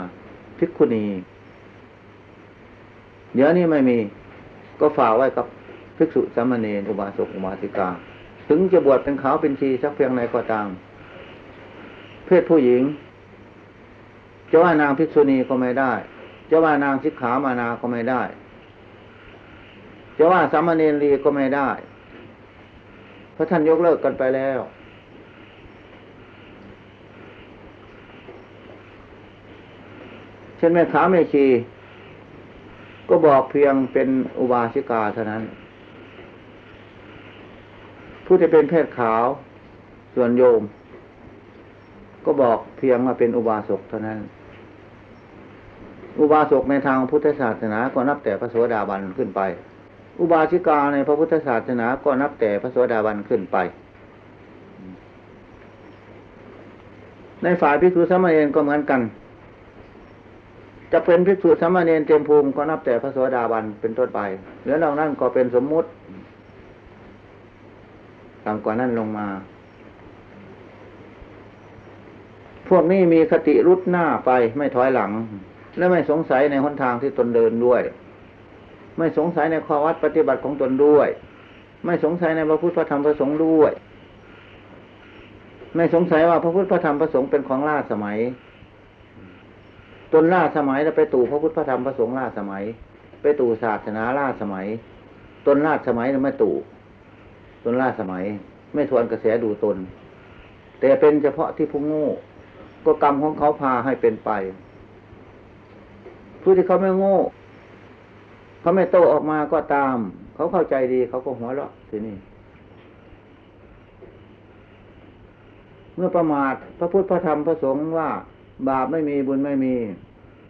ภิกขุณี เดี๋ยวนี้ไม่มี ก็ฝากไว้กับภิกษุสามเณรอุบาสกอุบาสิกา ถึงจะบวชเป็นขาวเป็นชีสักเพียงไหนก็ตาม เพศผู้หญิงจะว่านางภิกษุณีก็ไม่ได้จะว่านางสิกขามานาก็ไม่ได้จะว่าสามเณรลีก็ไม่ได้ เพราะท่านยกเลิกกันไปแล้ว ช่นแม่ขาแม่ชี ก็บอกเพียงเป็นอุบาสิกาเท่านั้น ผู้ที่เป็นเพศขาวส่วนโยม ก็บอกเพียงว่าเป็นอุบาสกเท่านั้น อุบาสกในทางพุทธศาสนาก็นับแต่พระโสดาบันขึ้นไป อุบาสิกาในพระพุทธศาสนาก็นับแต่พระโสดาบันขึ้นไป ในฝ่ายภิกษุสามเณรก็เหมือนกัน จะเป็นภิกษุสามเณรเต็มภูมิก็นับแต่พระโสดาบันเป็นต้นไปเหลือนอกนั้นก็เป็นสมมุติต่ำกว่านั้นลงมา พวกนี้มีคติรุดหน้าไปไม่ถอยหลัง และไม่สงสัยในหนทางที่ตนเดินด้วย ไม่สงสัยในข้อวัดปฏิบัติของตนด้วย ไม่สงสัยในพระพุทธพระธรรมพระสงฆ์ด้วย ไม่สงสัยว่าพระพุทธพระธรรมพระสงฆ์เป็นของล่าสมัย ตนล่าสมัยแล้วไปตู่พระพุทธพระธรรมพระสงฆ์ล่าสมัย ไปตู่ศาสนาล่าสมัยตนล่าสมัยแล้วไม่ตู่ตนล่าสมัย ไม่ทวนกระแสดูตน แต่เป็นเฉพาะที่ผู้โง่ก็กรรมของเขาพาให้เป็นไป ผู้ที่เขาไม่โง่เขาไม่โตออกมาก็ตาม เขาเข้าใจดีเขาก็หัวเราะทีนี้เมื่อประมาทพระพุทธพระธรรมพระสงฆ์ว่า บาปไม่มีบุญไม่มี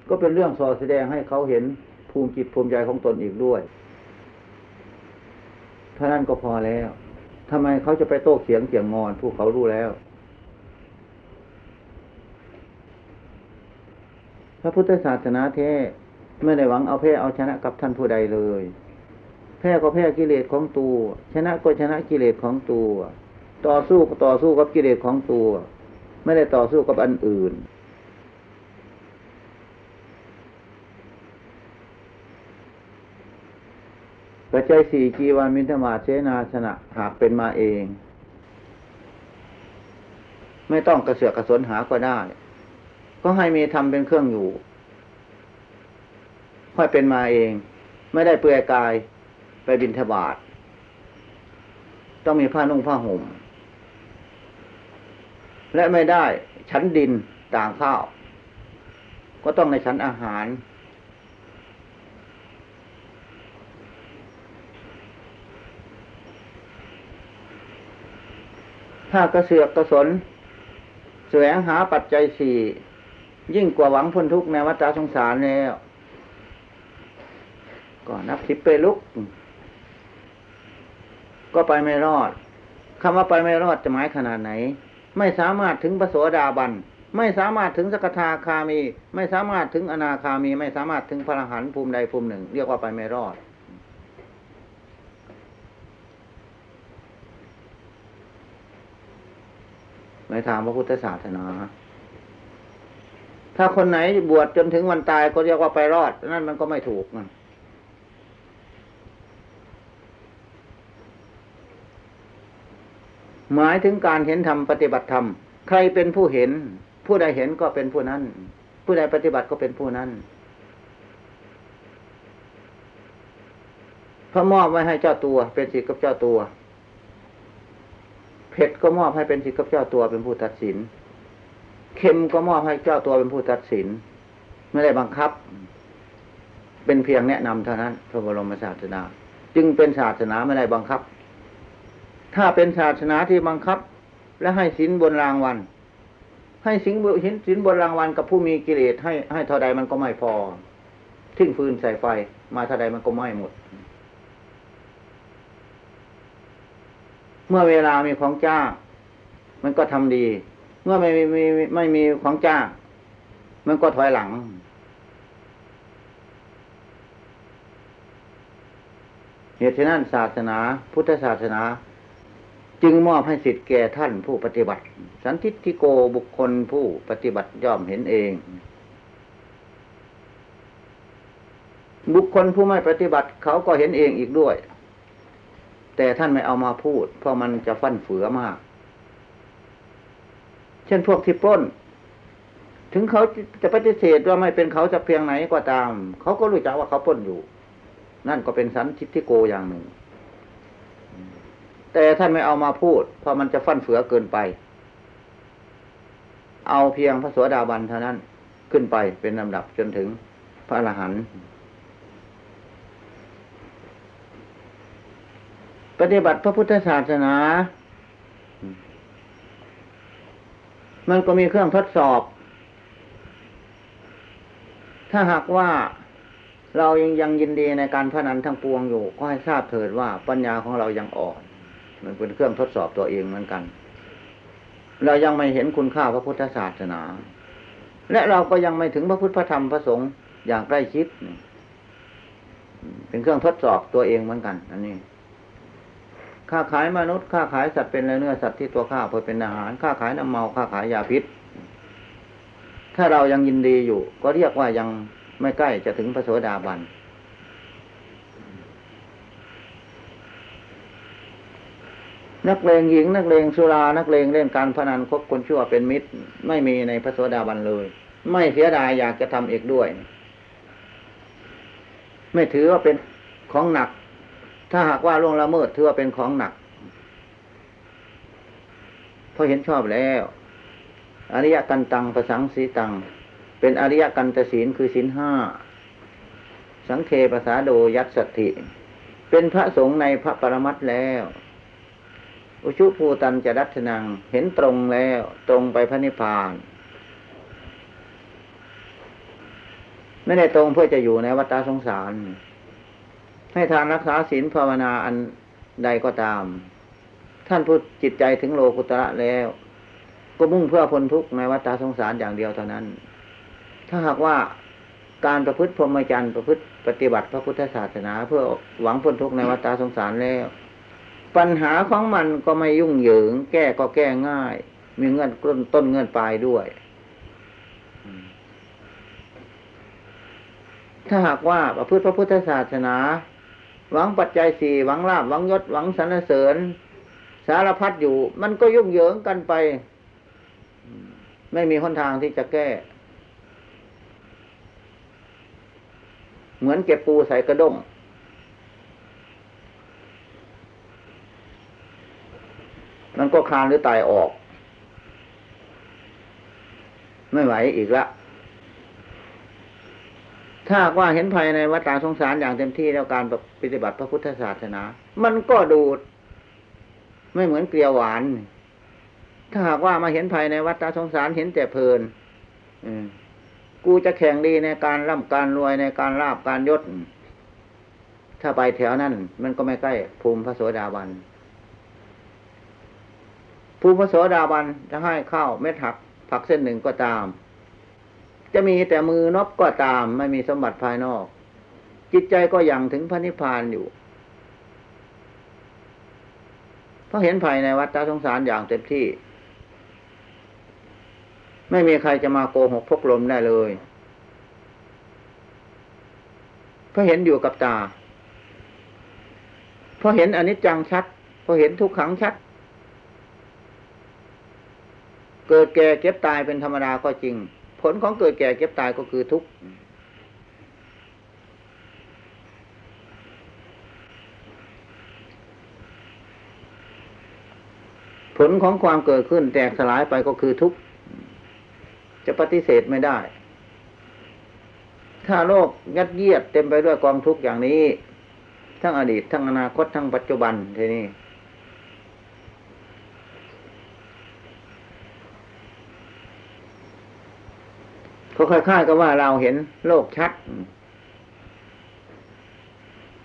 ก็เป็นเรื่องสอแสดงให้เขาเห็นภูมิจิตภูมิใจของตนอีกด้วยเท่านั้นก็พอแล้วทำไมเขาจะไปโต้เขียงเกี่ยงงอนผู้เขารู้แล้ว พระพุทธศาสนาแท้ไม่ได้หวังเอาแพ้เอาชนะกับท่านผู้ใดเลย แพ้ก็แพ้กิเลสของตัว ชนะก็ชนะกิเลสของตัว ต่อสู้ก็ต่อสู้กับกิเลสของตัว ไม่ได้ต่อสู้กับอันอื่น ปัจจัยสี่กีวันมินทมาเชนาสนะหากเป็นมาเอง ไม่ต้องกระเสือกกระสนหาก็ได้ ก็ให้มีทำเป็นเครื่องอยู่ค่อยเป็นมาเอง ไม่ได้เปลือยกายไปบินทบาทต้องมีผ้านุ่งผ้าห่ม และไม่ได้ชั้นดินต่างข้าว ก็ต้องในชั้นอาหาร ถ้ากระเสือกกระสนแสวงหาปัจจัยสี่ยิ่งกว่าหวังพ้นทุกข์ในวัฏสงสารแล้วก็นับสิบไปลุก ก็ไปไม่รอดคำว่าไปไม่รอดจะหมายขนาดไหน ไม่สามารถถึงพระโสดาบันไม่สามารถถึงสกทาคามี ไม่สามารถถึงอนาคามี ไม่สามารถถึงพระอรหันต์ภูมิใดภูมิหนึ่ง เรียกว่าไปไม่รอด ในทางพระพุทธศาสนา ถ้าคนไหนบวชจนถึงวันตายก็เรียกว่าไปรอด นั่นมันก็ไม่ถูกนะหมายถึงการเห็นธรรมปฏิบัติธรรม ใครเป็นผู้เห็น ผู้ใดเห็นก็เป็นผู้นั้น ผู้ใดปฏิบัติก็เป็นผู้นั้นพระมอบไว้ให้เจ้าตัว เป็นสิทธิ์กับเจ้าตัว เผ็ดก็มอบให้เป็นสิทธิ์กับเจ้าตัวเป็นผู้ตัดสิน เค็มก็มอบให้เจ้าตัวเป็นผู้ตัดสิน ไม่ได้บังคับ เป็นเพียงแนะนำเท่านั้นพระบรมศาสดาจึงเป็นศาสนาไม่ได้บังคับ ถ้าเป็นศาสนาที่บังคับ และให้สินบนรางวัลให้สินบนสินบนรางวัลกับผู้มีกิเลสให้ให้เท่าใดมันก็ไม่พอทิ้งฟืนใส่ไฟ มาเท่าใดมันก็ไม้หมด เมื่อเวลามีของจ้างมันก็ทำดี เมื่อไม่มีไม่ไม่มีของจ้างมันก็ถอยหลัง เหตุฉะนั้นศาสนา พุทธศาสนา จึงมอบให้สิทธิ์แก่ท่านผู้ปฏิบัติ สันทิทิโกบุคคลผู้ปฏิบัติย่อมเห็นเอง บุคคลผู้ไม่ปฏิบัติเขาก็เห็นเองอีกด้วย แต่ท่านไม่เอามาพูด เพราะมันจะฟั่นเฟือมาก เช่นพวกที่ปล้น ถึงเขาจะปฏิเสธว่าไม่เป็นเขาจะเพียงไหนก็ตาม เขาก็รู้จักว่าเขาปล้นอยู่ นั่นก็เป็นสันทิทิโกอย่างหนึ่ง แต่ท่านไม่เอามาพูด เพราะมันจะฟั่นเฟือเกินไป เอาเพียงพระสวสดาบันเท่านั้นขึ้นไปเป็นลำดับจนถึงพระอรหันต์ ปฏิบัติพระพุทธศาสนา มันก็มีเครื่องทดสอบ ถ้าหากว่าเรายังยังยินดีในการพนันทั้งปวงอยู่ ก็ให้ทราบเถิดว่าปัญญาของเรายังอ่อน มันเป็นเครื่องทดสอบตัวเองเหมือนกัน เรายังไม่เห็นคุณค่าพระพุทธศาสนา และเราก็ยังไม่ถึงพระพุทธพระธรรมพระสงฆ์อย่างใกล้ชิด เป็นเครื่องทดสอบตัวเองเหมือนกัน อันนี้ ค้าขายมนุษย์ค้าขายสัตว์เป็นเนื้อสัตว์ที่ตัวข้าเพื่อเป็นอาหารค้าขายน้ำเมาค้าขายยาพิษ ถ้าเรายังยินดีอยู่ ก็เรียกว่ายังไม่ใกล้จะถึงพระโสดาบันนักเลงหญิง นักเลงสุรา นักเลงเล่นการพนันคบคนชั่วเป็นมิตร ไม่มีในพระโสดาบันเลย ไม่เสียดายอยากจะทำเอกด้วย ไม่ถือว่าเป็นของหนัก ถ้าหากว่าล่วงละเมิดถือว่าเป็นของหนักเพราะเห็นชอบแล้ว อริยกันตังประสังสีตัง เป็นอริยกันตศีลคือศีลห้า สังเคปสาโดยัตสติ เป็นพระสงฆ์ในพระปรมัตแล้ว อุชุภูตันจะดัชนัง เห็นตรงแล้ว ตรงไปพระนิพพานไม่ได้ตรงเพื่อจะอยู่ในวัฏสงสาร ให้ทานรักษาศีลภาวนาอันใดก็ตาม ท่านพูดจิตใจถึงโลกุตระแล้ว ก็มุ่งเพื่อพ้นทุกข์ในวัฏสงสารอย่างเดียวเท่านั้น ถ้าหากว่าการประพฤติพรหมจรรย์ประพฤติปฏิบัติพระพุทธศาสนา เพื่อหวังพ้นทุกข์ในวัฏสงสารแล้ว ปัญหาของมันก็ไม่ยุ่งเหยิง แก้ก็แก้ง่าย มีเงื่อนต้นต้นเงื่อนปลายด้วย ถ้าหากว่าประพฤติพระพุทธศาสนา หวังปัจจัยสี่หวังลาบหวังยศหวังสรรเสริญ สารพัดอยู่ มันก็ยุ่งเหยิงกันไป ไม่มีหนทางที่จะแก้ เหมือนเก็บปูใส่กระด้งมันก็คลานหรือตายออก ไม่ไหวอีกละ ถ้าว่าเห็นภัยในวัฏสงสารอย่างเต็มที่แล้วการปฏิบัติพระพุทธศาสนา มันก็ดูด ไม่เหมือนเกลียวหวาน ถ้าหากว่ามาเห็นภัยในวัฏสงสารเห็นแต่เพลินกูจะแข่งดีในการร่ำการรวยในการลาบการยศ ถ้าไปแถวนั้นมันก็ไม่ใกล้ ภูมิพระโสดาบันภูมิพระโสดาบันจะให้ข้าวเม็ดหักผักเส้นหนึ่งก็ตาม จะมีแต่มือนบก็ตาม ไม่มีสมบัติภายนอก จิตใจก็ยังถึงพระนิพพานอยู่ เพราะเห็นภัยในวัฏสงสารอย่างเต็มที่ ไม่มีใครจะมาโกหกพกลมได้เลยเพราะเห็นอยู่กับตาเพราะเห็นอนิจจังชัดเพราะเห็นทุกขังชัด เกิดแก่เก็บตายเป็นธรรมดาก็จริง ผลของเกิดแก่เก็บตายก็คือทุกข์ผลของความเกิดขึ้นแตกสลายไปก็คือทุกข์จะปฏิเสธไม่ได้ ถ้าโลกยัดเยียดเต็มไปด้วยกองทุกข์อย่างนี้ ทั้งอดีตทั้งอนาคตทั้งปัจจุบันทีนี้ ก็คล้ายๆกับว่าเราเห็นโลกชัด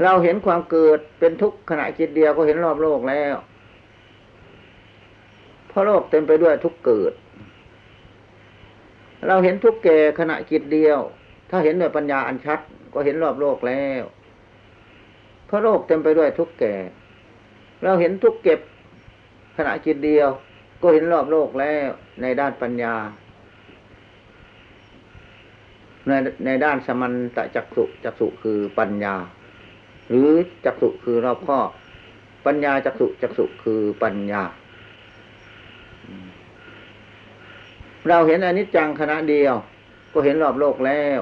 เราเห็นความเกิดเป็นทุกข์ขณะจิตเดียวก็เห็นรอบโลกแล้ว เพราะโลกเต็มไปด้วยทุกเกิด เราเห็นทุกแก่ขณะจิตเดียว ถ้าเห็นด้วยปัญญาอันชัด ก็เห็นรอบโลกแล้ว เพราะโลกเต็มไปด้วยทุกแก่ เราเห็นทุกเก็บขณะจิตเดียว ก็เห็นรอบโลกแล้วในด้านปัญญา ในในด้านสมันตจักสุจักสุคือปัญญา หรือจักสุคือรอบข้อ ปัญญาจักสุจักสุคือปัญญา เราเห็นอนิจจังขณะเดียว ก็เห็นรอบโลกแล้ว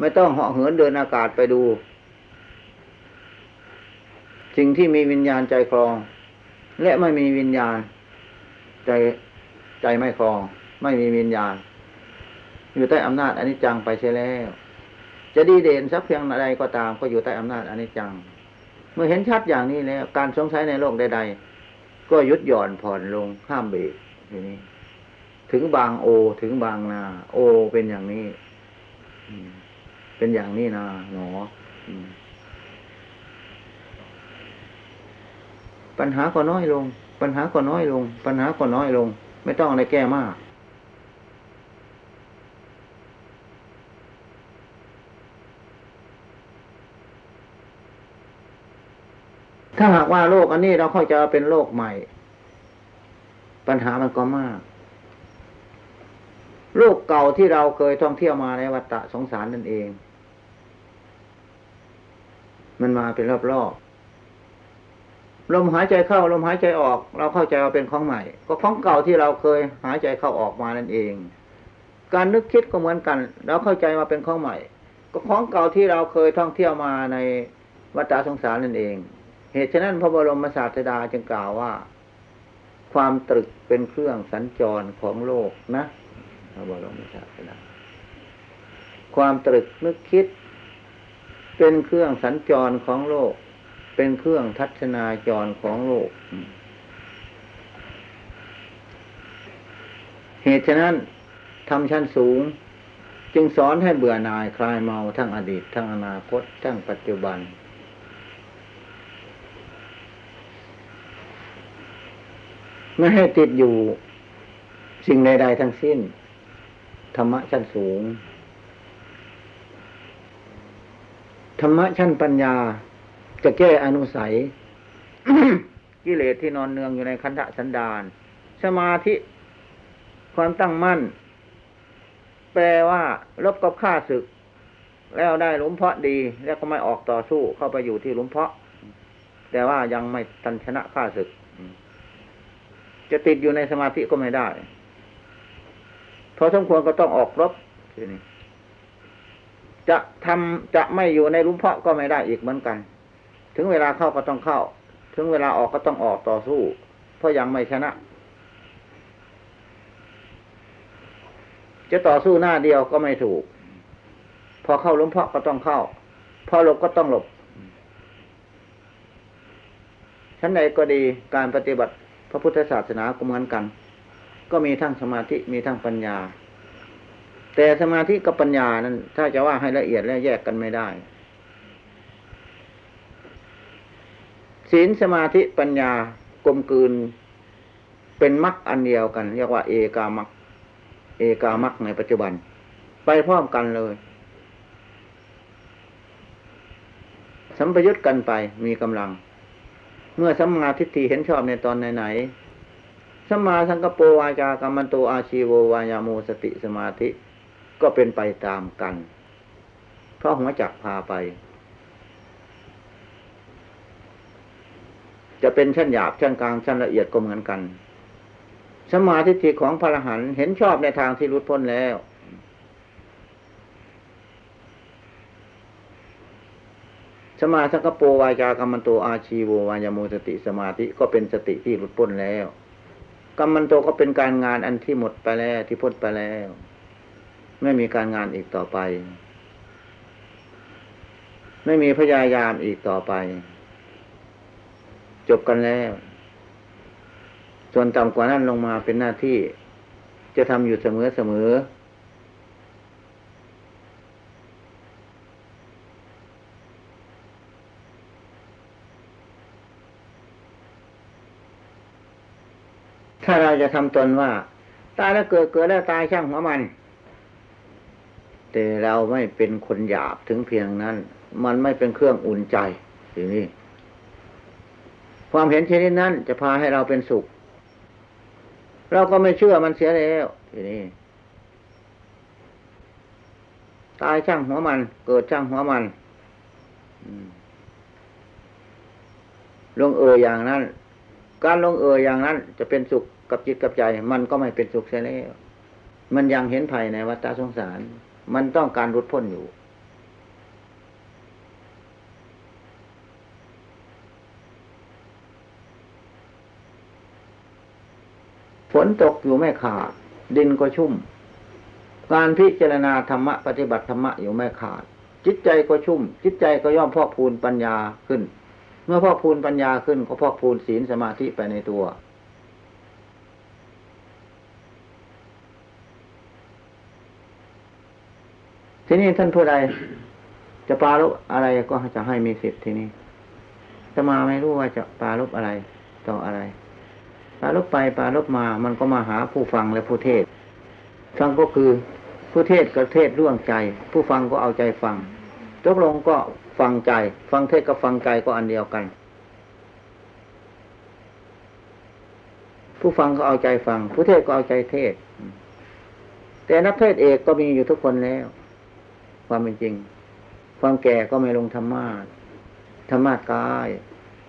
ไม่ต้องเหาะเหินเดินอากาศไปดู สิ่งที่มีวิญญาณใจคลอง และไม่มีวิญญาณ ใจใจไม่คลอง ไม่มีวิญญาณ อยู่ใต้อำนาจอนิจจังไปใช่แล้ว จะดีเด่นสักเพียงใดก็ตามก็อยู่ใต้อำนาจอนิจจัง เมื่อเห็นชัดอย่างนี้แล้ว การสงสัยในโลกใด ๆ ก็ยุดหย่อนผ่อนลงห้ามเบรกทีนี้ ถึงบางโอถึงบางนา โอเป็นอย่างนี้เป็นอย่างนี้นาหนอปัญหาก็น้อยลง ปัญหาก็น้อยลง ปัญหาก็น้อยลง ไม่ต้องอะไรแก้มาก ถ้าหากว่าโลกอันนี้เราเข้าใจเป็นโลกใหม่ ปัญหามันก็มาก โลกเก่าที่เราเคยท่องเที่ยวมาในวัฏฏะสงสารนั่นเอง มันมาเป็นรอบๆลมหายใจเข้าลมหายใจออก เราเข้าใจว่าเป็นของใหม่ ก็ของเก่าที่เราเคยหายใจเข้าออกมานั่นเอง การนึกคิดก็เหมือนกัน เราเข้าใจว่าเป็นของใหม่ ก็ของเก่าที่เราเคยท่องเที่ยวมาในวัฏฏะสงสารนั่นเอง เหตุฉะนั้นพระบรมศาสดาจึงกล่าวว่า ความตรึกเป็นเครื่องสัญจรของโลกนะพระบรมศาสดาความตรึกนึกคิด เป็นเครื่องสัญจรของโลก เป็นเครื่องทัศนาจรของโลก เหตุฉะนั้นทำชั้นสูง จึงสอนให้เบื่อหน่ายคลายเมาทั้งอดีต ทั้งอนาคต ทั้งปัจจุบัน ไม่ให้ติดอยู่สิ่งใดๆทั้งสิ้น ธรรมะชั้นสูง ธรรมะชั้นปัญญา จะแก้อนุสัย กิเลสที่นอนเนืองอยู่ในคันธะสันดานสมาธิความตั้งมั่น แปลว่า ลบกับข้าศึก แล้วได้หลุมเพาะดี แล้วก็ไม่ออกต่อสู้เข้าไปอยู่ที่หลุมเพาะ แต่ว่ายังไม่ทันชนะข้าศึก จะติดอยู่ในสมาธิก็ไม่ได้ พอสมควรก็ต้องออกรบทีนี้จะทำจะไม่อยู่ในลุมเพาะก็ไม่ได้อีกเหมือนกัน ถึงเวลาเข้าก็ต้องเข้า ถึงเวลาออกก็ต้องออกต่อสู้ เพราะยังไม่ชนะ จะต่อสู้หน้าเดียวก็ไม่ถูก พอเข้าลุมเพาะก็ต้องเข้า พอหลบก็ต้องหลบชั้นใดก็ดีการปฏิบัติ พระพุทธศาสนาก็เหมือนกัน ก็มีทั้งสมาธิมีทั้งปัญญา แต่สมาธิกับปัญญานั้น ถ้าจะว่าให้ละเอียดแล้วแยกกันไม่ได้ศีลสมาธิปัญญากลมกลืนเป็นมรรคอันเดียวกัน เรียกว่าเอกามรรคเอกามรรคในปัจจุบัน ไปพร้อมกันเลยสัมปยุตกันไปมีกำลัง เมื่อสัมมาทิฏฐิเห็นชอบในตอนไหนๆสัมมาสังกปรวาจากรรมันโตอาชีโววายาโมสติสมาธิก็เป็นไปตามกัน เพราะหัวจักพาไป จะเป็นชั้นหยาบชั้นกลางชั้นละเอียดก็เหมือนกันสมาธิฐิของพระอรหันต์เห็นชอบในทางที่รุดพ้นแล้ว สมาสังกปวาจากรรมันโตอาชีโววายโมสติสมาธิก็เป็นสติที่หลุดพ้นแล้วกรรมันโตก็เป็นการงานอันที่หมดไปแล้วที่พ้นไปแล้ว ไม่มีการงานอีกต่อไป ไม่มีพยายามอีกต่อไป จบกันแล้ว ส่วนต่ำกว่านั้นลงมาเป็นหน้าที่ จะทำอยู่เสมอเสมอ ถ้าเราจะทำตนว่า ตายแล้วเกิดเกิดแล้วตายช่างหัวมัน แต่เราไม่เป็นคนหยาบถึงเพียงนั้น มันไม่เป็นเครื่องอุ่นใจทีนี้ความเห็นชนิดนั้นจะพาให้เราเป็นสุข เราก็ไม่เชื่อมันเสียแล้วทีนี้ตายช่างหัวมัน เกิดช่างหัวมันลงเอยอย่างนั้น การลงเอ่ยอย่างนั้น จะเป็นสุขกับจิตกับใจ มันก็ไม่เป็นสุขเสียแล้วมันยังเห็นภัยในวัฏสงสาร มันต้องการรุดพ้นอยู่ ฝนตกอยู่ไม่ขาด ดินก็ชุ่ม การพิจารณาธรรมะ ปฏิบัติธรรมะอยู่ไม่ขาด จิตใจก็ชุ่ม จิตใจก็ย่อมพอกพูนปัญญาขึ้น เมื่อพอกพูนปัญญาขึ้นก็พอกพูนศีลสมาธิไปในตัว ทีนี้ท่านผู้ใด จะปาลุอะไรก็จะให้มีสิทธิ์ทีนี้จะมาไม่รู้ว่าจะปาลุอะไรต่ออะไร ปาลบไปปาลบมา มันก็มาหาผู้ฟังและผู้เทศ ฟังก็คือผู้เทศกับเทศร่วงใจ ผู้ฟังก็เอาใจฟังตกลงก็ ฟังใจ ฟังเทศกับฟังใจก็อันเดียวกัน ผู้ฟังก็เอาใจฟัง ผู้เทศก็เอาใจเทศ แต่นักเทศเอกก็มีอยู่ทุกคนแล้ว ความเป็นจริง ความแก่ก็ไม่ลงธรรมาทธรรมาทกาย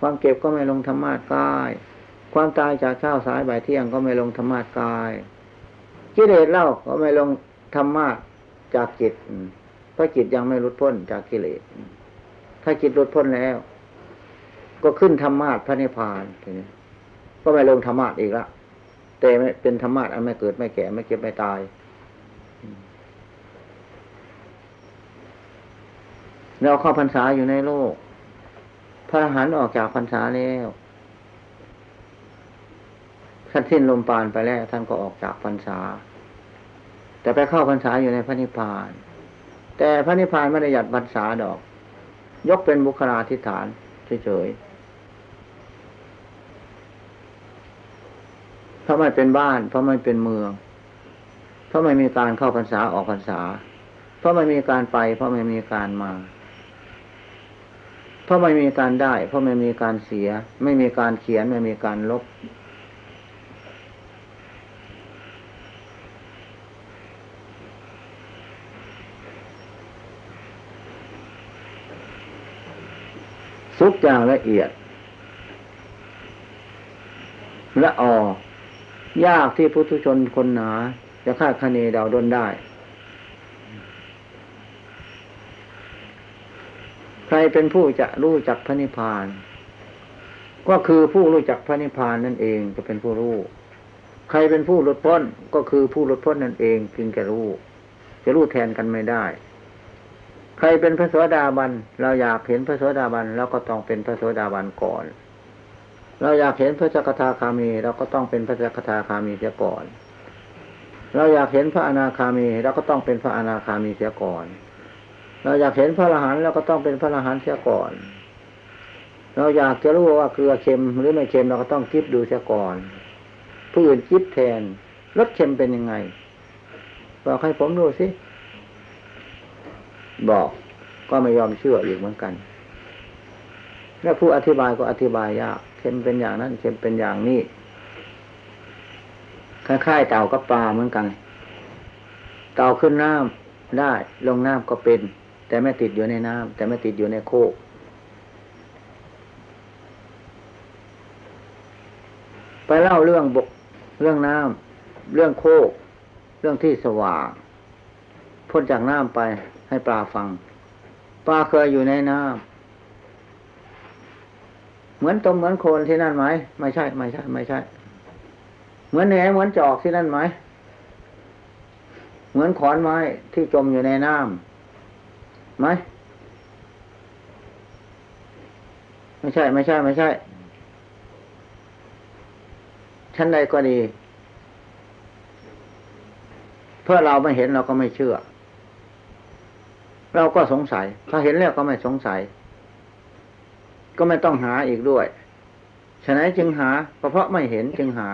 ความเก็บก็ไม่ลงธรรมาทกาย ความตายจากเช้าสายบ่ายเที่ยงก็ไม่ลงธรรมะกายกิเลสเล่าก็ไม่ลงธรรมะจากจิตเพราะจิตยังไม่รุดพ้นจากกิเลส ถ้าจิตรุดพ้นแล้ว ก็ขึ้นธรรมะพระนิพพานทีนี้ก็ไม่ลงธรรมะอีกละแต่เป็นธรรมะอันไม่เกิดไม่แก่ไม่เก็บไม่ตาย เราเข้าพรรษาอยู่ในโลก พระอรหันต์ออกจากพรรษาแล้วท่านสิ้นลมปานไปแล้ว ท่านก็ออกจากพรรษา แต่ไปเข้าพรรษาอยู่ในพระนิพพาน แต่พระนิพพานไม่ได้หยัดพรรษาดอก ยกเป็นบุคลาธิฐานเฉยๆเพราะไม่เป็นบ้าน เพราะไม่เป็นเมือง เพราะไม่มีการเข้าพรรษาออกพรรษา เพราะไม่มีการไป เพราะไม่มีการมา เพราะไม่มีการได้ เพราะไม่มีการเสีย ไม่มีการเขียน ไม่มีการลบ ทุกอย่างละเอียดละออยากที่พุทุชนคนหนา จะคาดคะเนเดาดนได้ ใครเป็นผู้จะรู้จักพระนิพพาน ก็คือผู้รู้จักพระนิพพานนั่นเองจะเป็นผู้รู้ ใครเป็นผู้หลุดพ้นก็คือผู้หลุดพ้นนั่นเองจึงจะรู้ จะรู้แทนกันไม่ได้ ใครเป็นพระโสดาบัน เราอยากเห็นพระโสดาบันเราก็ต้องเป็นพระโสดาบันก่อน เราอยากเห็นพระจักทาคามี เราก็ต้องเป็นพระจักทาคามีเสียก่อน เราอยากเห็นพระอนาคามีเราก็ต้องเป็นพระอนาคามีเสียก่อน เราอยากเห็นพระอรหันต์เราก็ต้องเป็นพระอรหันต์เสียก่อน เราอยากจะรู้ว่าเกลือเค็มหรือไม่เค็มเราก็ต้องคิดดูเสียก่อนผู้อื่นคิดแทนรสเค็มเป็นยังไงบอกให้ผมดูสิ บอกก็ไม่ยอมเชื่ออีกเหมือนกัน แล้วผู้อธิบายก็อธิบายยากเค็มเป็นอย่างนั้นเค็มเป็นอย่างนี้คล้ายๆเต่ากับปลาเหมือนกัน เต่าขึ้นน้ำได้ลงน้ำก็เป็น แต่ไม่ติดอยู่ในน้ำแต่ไม่ติดอยู่ในโคกไปเล่าเรื่องบกเรื่องน้ำเรื่องโคก เรื่องที่สว่างพ้นจากน้ำไปให้ปลาฟัง ปลาเคยอยู่ในน้ำเหมือนตมเหมือนโคนที่นั่นไหมไม่ใช่ ไม่ใช่ ไม่ใช่ เหมือนแหนเหมือนจอกที่นั่นไหมเหมือนขอนไม้ที่จมอยู่ในน้ำไหมไม่ใช่ ไม่ใช่ ไม่ใช่ชั้นใดก็ดี เพื่อเราไม่เห็นเราก็ไม่เชื่อ เราก็สงสัย ถ้าเห็นแล้วก็ไม่สงสัย ก็ไม่ต้องหาอีกด้วยฉะนั้นจึงหาเพราะไม่เห็นจึงหา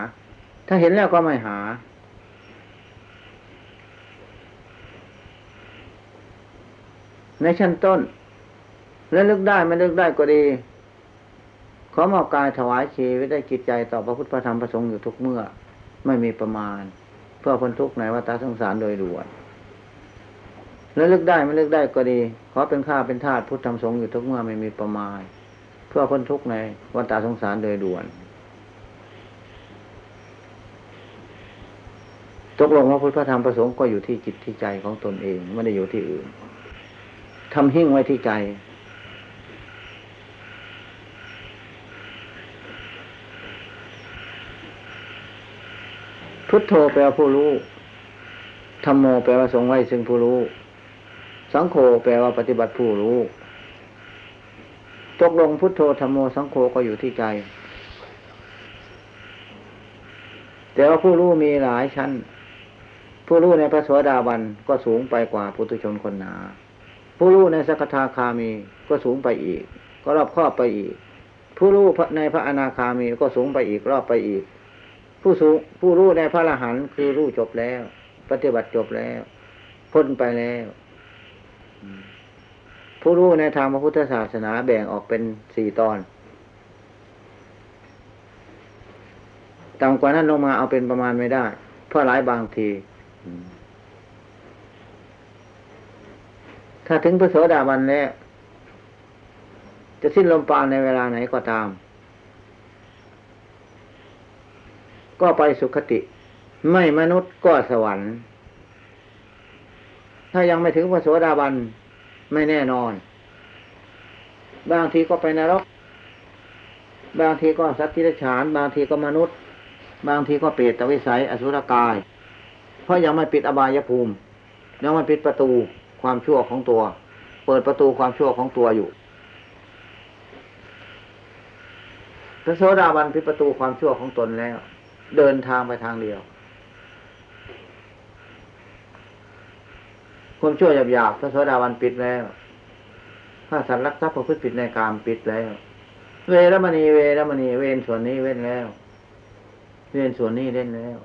ถ้าเห็นแล้วก็ไม่หา ในชั้นต้น และลึกได้ไม่ลึกได้ก็ดี ขอมอบกายถวายชีวิตได้จิตใจต่อพระพุทธพระธรรมพระสงฆ์อยู่ทุกเมื่อ ไม่มีประมาณ เพื่อพ้นทุกข์ในวัฏสงสารโดยด่วน และลึกได้ไม่เลึกได้ก็ดี ขอเป็นข้าเป็นทาสพุทธธรรมสงฆ์อยู่ทุกเมื่อไม่มีประมาณ เพื่อพ้นทุกข์ในวัฏสงสารโดยด่วน ตกลงว่าพุทธธรรมประสงค์ก็อยู่ที่จิตที่ใจของตนเองไม่ได้อยู่ที่อื่นทำหิ้งไว้ที่ใจ พุทโธแปลว่าผู้รู้ธรรมโมแปลว่าทรงไว้ซึ่งผู้รู้ สังโฆแปลว่าปฏิบัติผู้รู้ตกลงพุทโธธรรมโมสังโฆก็อยู่ที่ใจ แต่ว่าผู้รู้มีหลายชั้น ผู้รู้ในพระสวสดาบันก็สูงไปกว่าปุถุชนคนหนา ผู้รู้ในสักทาคามีก็สูงไปอีก ก็รอบครอบไปอีก ผู้รู้ในพระอนาคามีก็สูงไปอีกรอบไปอีก ผู้สูงผู้รู้ในพระอรหันต์คือรู้จบแล้ว ปฏิบัติจบแล้ว พ้นไปแล้ว ผู้รู้ในทางพระพุทธศาสนาแบ่งออกเป็นสี่ตอนต่ำกว่านั้นลงมาเอาเป็นประมาณไม่ได้ เพราะหลายบางที ถ้าถึงพระโสดาบันแล้ว จะสิ้นลมปราณในเวลาไหนก็ตาม ก็ไปสุคติ ไม่มนุษย์ก็สวรรค์ ถ้ายังไม่ถึงพระโสดาบันไม่แน่นอน บางทีก็ไปนรก บางทีก็สัตว์ที่ฉาน บางทีก็มนุษย์ บางทีก็เปรตวิสัย อสุรกาย เพราะยังไม่ปิดอบายภูมิยังไม่ปิดประตูความชั่วของตัว เปิดประตูความชั่วของตัวอยู่พระโสดาบันปิดประตูความชั่วของตนแล้ว เดินทางไปทางเดียว ความชั่วหยาบๆพระโสดาบันปิดแล้วถ้าสัตว์รักทรัพย์ประพฤติผิดในกามปิดแล้ว เวรมณีเวรมณีเวนส่วนนี้เว้นแล้ว เวนส่วนนี้เล่นแล้ว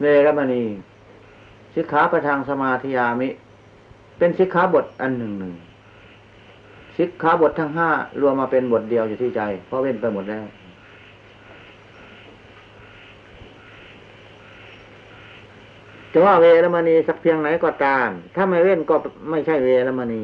เวรมณีสิกขาประทางสมาธิยามิ เป็นสิกขาบทอันหนึ่งหนึ่งสิกขาบททั้งห้ารวมมาเป็นบทเดียวอยู่ที่ใจ เพราะเว้นไปหมดแล้ว จะว่าเวรมณีสักเพียงไหนก็ตาม ถ้าไม่เว้นก็ไม่ใช่เวรมณี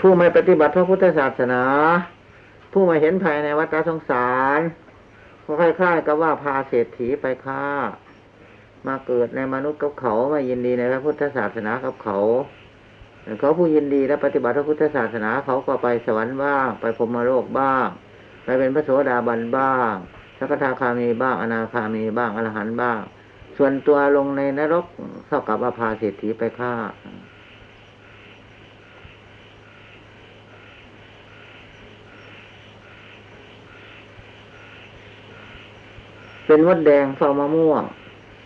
ผู้ไม่ปฏิบัติพระพุทธศาสนา ผู้ไม่เห็นภายในวัฏสงสาร ก็คล้ายๆกับว่าพาเศรษฐีไปฆ่ามาเกิดในมนุษย์กับเขามายินดีในพระพุทธศาสนากับเขาเขาผู้ยินดีและปฏิบัติพระพุทธศาสนาเขาก็ไปสวรรค์บ้างไปพรมโลกบ้าง ไปเป็นพระโสดาบันบ้างสักทาคามีบ้างอนาคามีบ้างอรหันต์บ้าง ส่วนตัวลงในนรกเท่ากับว่าพาเศรษฐีไปฆ่า เป็นมดแดงเฝ้ามะม่วง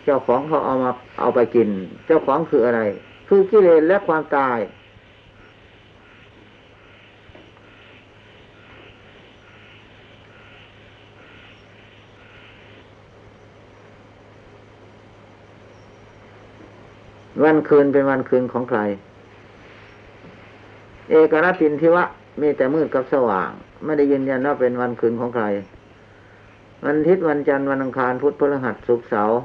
เจ้าของเขาเอามาเอาไปกิน เจ้าของคืออะไร คือกิเลสและความตาย วันคืนเป็นวันคืนของใคร เอกรตินทิวะมีแต่มืดกับสว่าง ไม่ได้ยืนยันว่าเป็นวันคืนของใคร วันอาทิตย์วันจันทร์วันอังคารพุธพฤหัสศุกร์เสาร์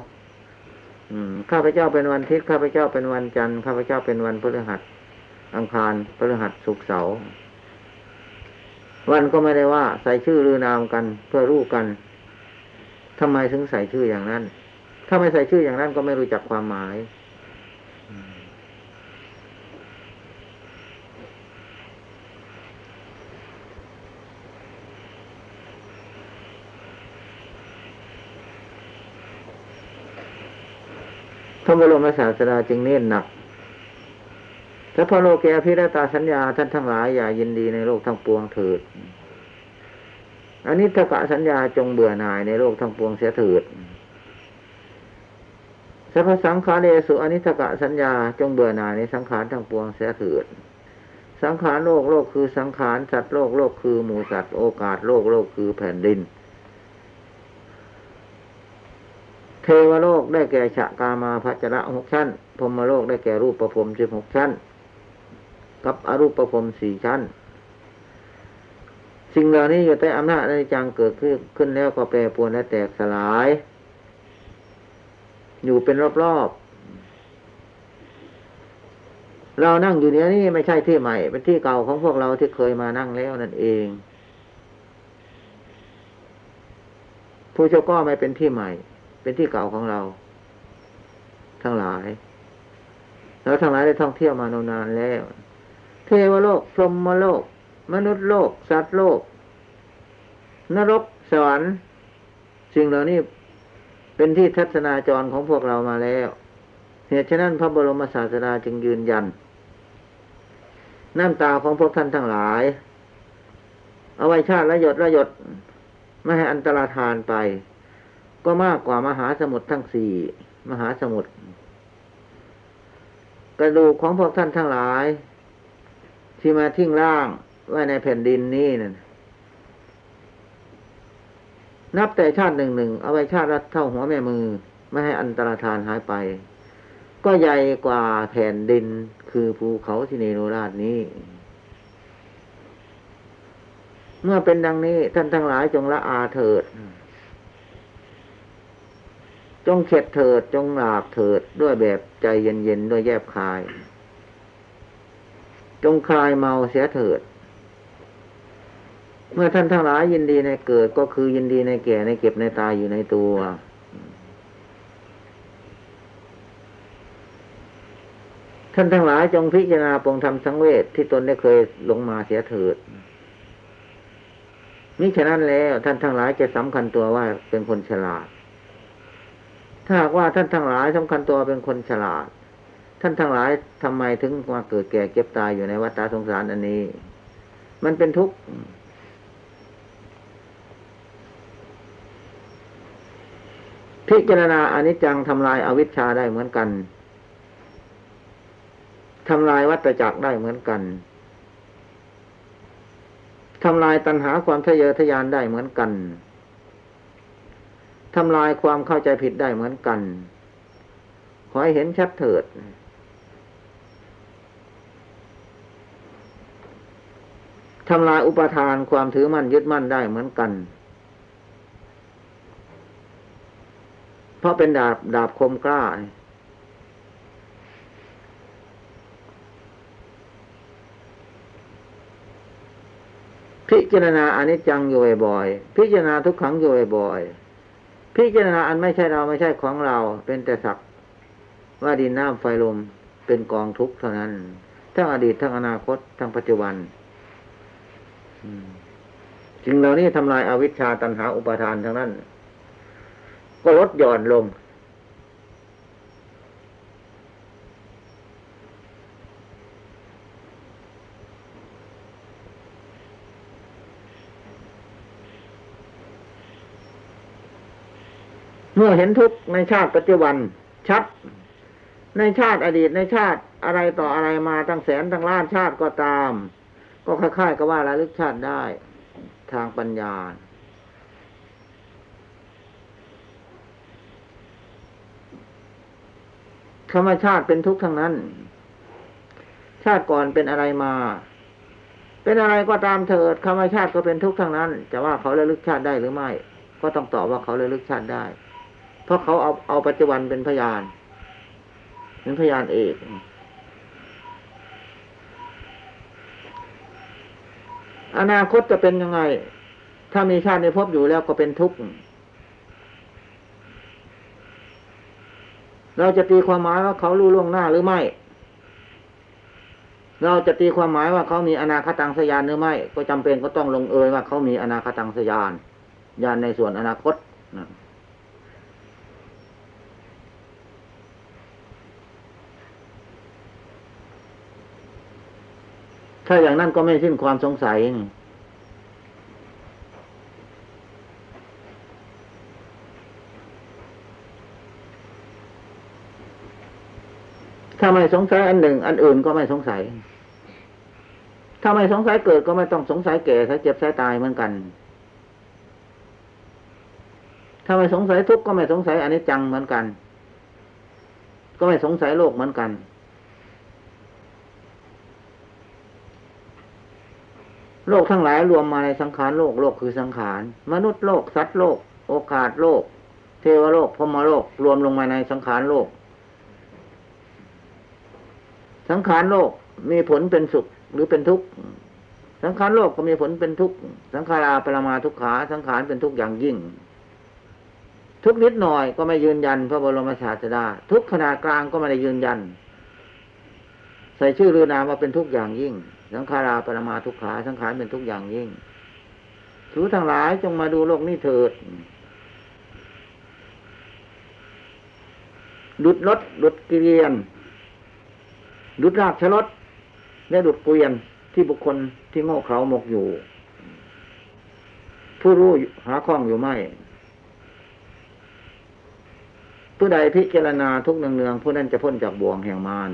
ข้าพเจ้าเป็นวันอาทิตย์ข้าพเจ้าเป็นวันจันทร์ข้าพเจ้าเป็นวันพฤหัส อังคารพฤหัสศุกร์เสาร์วันก็ไม่ได้ว่า ใส่ชื่อหรือนามกันเพื่อรู้กันทำไมถึงใส่ชื่ออย่างนั้น ถ้าไม่ใส่ชื่ออย่างนั้นก็ไม่รู้จักความหมาย ระบรมศาสดาจึงเน้นหนักถ้าพระโลกแกพิรตาสัญญาท่านทั้งหลายอย่ายินดีในโลกทั้งปวงเถิดอันนี้ถ้ากะสัญญาจงเบื่อหน่ายในโลกทั้งปวงเสียเถิดสัพสังขารเดสุอนิสกะสัญญาจงเบื่อหน่ายในสังขารทั้งปวงเสียเถิด สังขารโลกโลกคือสังขารสัตว์โลกโลกคือหมูสัตว์โอกาสโลกโลกคือแผ่นดิน เทวโลกได้แก่ฉะกามาพัจระหกชั้นพรมโลกได้แก่รูปประพรมสิบหกชั้น กับอรูปประพรมสี่ชั้น สิ่งเหล่านี้อยู่ใต้อำนาจในจังเกิดขึ้นขึ้นแล้วก็แปรปรวนและแตกสลาย อยู่เป็นรอบๆ เรานั่งอยู่เนี้ยนี่ไม่ใช่ที่ใหม่ เป็นที่เก่าของพวกเราที่เคยมานั่งแล้วนั่นเอง ผู้เจ้าก็ไม่เป็นที่ใหม่ เป็นที่เก่าของเรา ทั้งหลายแล้วทั้งหลายได้ท่องเที่ยวมานานแล้ว เทวโลกพรหมโลก มนุษย์โลก สัตว์โลก นรกสวรรค์สิ่งเหล่านี้เป็นที่ทัศนาจรของพวกเรามาแล้ว เหตุฉะนั้นพระบรมศาสดาจึงยืนยัน น้ำตาของพวกท่านทั้งหลาย เอาไว้ชาติละหยดละหยด ไม่ให้อันตรธานไป ก็มากกว่ามหาสมุทรทั้งสี่มหาสมุทรกระดูกของพวกท่านทั้งหลาย ที่มาทิ้งร่างไว้ในแผ่นดินนี้นั่นนับแต่ชาติหนึ่งหนึ่งเอาไว้ชาติละเท่าหัวแม่มือ ไม่ให้อันตรธานหายไป ก็ใหญ่กว่าแผ่นดินคือภูเขาที่เนโรราชนี้ เมื่อเป็นดังนี้ท่านทั้งหลายจงละอาเถิด จงเข็ดเถิดจงหลาบเถิดด้วยแบบใจเย็นๆด้วยแยบคาย จงคลายเมาเสียเถิด เมื่อท่านทั้งหลายยินดีในเกิดก็คือยินดีในแก่ในเก็บในตายอยู่ในตัว ท่านทั้งหลายจงพิจารณาปรงธรรมสังเวชที่ตนได้เคยลงมาเสียเถิดมิฉะนั้นแล้วท่านทั้งหลายจะสำคัญตัวว่าเป็นคนฉลาด ถ้าว่าท่านทั้งหลายสำคัญตัวเป็นคนฉลาด ท่านทั้งหลายทำไมถึงมาเกิดแก่เก็บตายอยู่ในวัฏสงสารอันนี้ มันเป็นทุกข์พิจารณาอนิจจังทำลายอาวิชชาได้เหมือนกันทำลายวัฏจักรได้เหมือนกันทำลายตัณหาความทะเยอทะยานได้เหมือนกัน ทำลายความเข้าใจผิดได้เหมือนกัน ขอให้เห็นชัดเถิด ทำลายอุปทานความถือมั่นยึดมั่นได้เหมือนกัน เพราะเป็นดาบดาบคมกล้าพิจารณาอนิจจังอยู่บ่อย พิจารณาทุกขังอยู่บ่อย พิจารณาอันไม่ใช่เราไม่ใช่ของเรา เป็นแต่สักว่าดินน้ำไฟลมเป็นกองทุกข์เท่านั้น ทั้งอดีตทั้งอนาคต ทั้งปัจจุบันจึงเหล่านี้ทำลายอาวิชชาตันหาอุปาทานทั้งนั้น ก็ลดหย่อนลง เมื่อเห็นทุกข์ในชาติปัจจุบัน ชัด ในชาติอดีตในชาติอะไรต่ออะไรมาตั้งแสนตั้งล้านชาติก็ตาม ก็คล้ายๆกับว่าระลึกชาติได้ ทางปัญญาธรรมชาติเป็นทุกข์ทั้งนั้น ชาติก่อนเป็นอะไรมา เป็นอะไรก็ตามเถิดธรรมชาติก็เป็นทุกข์ทั้งนั้น จะว่าเขาระลึกชาติได้หรือไม่ ก็ต้องตอบว่าเขาระลึกชาติได้ ราะเขาเอาเอาปัจจุบันเป็นพยาน เป็นพยานเอกอนาคตจะเป็นยังไง ถ้ามีชาติในภพอยู่แล้วก็เป็นทุกข์ เราจะตีความหมายว่าเขารู้ล่วงหน้าหรือไม่ เราจะตีความหมายว่าเขามีอนาคตังสยานหรือไม่ ก็จำเป็นก็ต้องลงเอยว่าเขามีอนาคตังสยาน ยานในส่วนอนาคตนะ ถ้าอย่างนั้นก็ไม่สิ้นความสงสัยนี่ถ้าไม่สงสัยอันหนึ่ง อันอื่นก็ไม่สงสัย ถ้าไม่สงสัยเกิดก็ไม่ต้องสงสัยแก่ถ้าเจ็บสายตายเหมือนกัน ถ้าไม่สงสัยทุกข์ก็ไม่สงสัยอันิจจังเหมือนกัน ก็ไม่สงสัยโลกเหมือนกัน โลกทั้งหลายรวมมาในสังขารโลกโลกคือสังขาร มนุษย์โลก สัตว์โลก โอกาสโลก เทวโลกพมโลก รวมลงมาในสังขารโลก สังขารโลกมีผลเป็นสุขหรือเป็นทุกข์สังขารโลกก็มีผลเป็นทุกข์สังขาราปรมาทุกขาสังขารเป็นทุกข์อย่างยิ่ง ทุกนิดหน่อยก็ไม่ยืนยันพระบรมศาสดา ทุกขนาดกลางก็ไม่ได้ยืนยัน ใส่ชื่อเรือนามว่าเป็นทุกข์อย่างยิ่ง สังขาราปรมาทุกขาสังขารเป็นทุกอย่างยิ่งทูทั้งหลายจงมาดูโลกนี้เถิดดุดรถดุดกิเรียนดุดราชรถและดุดเกวียนที่บุคคลที่โง่เขลาหมกอยู่ ผู้รู้หาข้องอยู่ไม่ผู้ใดพิจารณาทุกเนืองๆผู้นั้นจะพ้นจากบ่วงแห่งมาร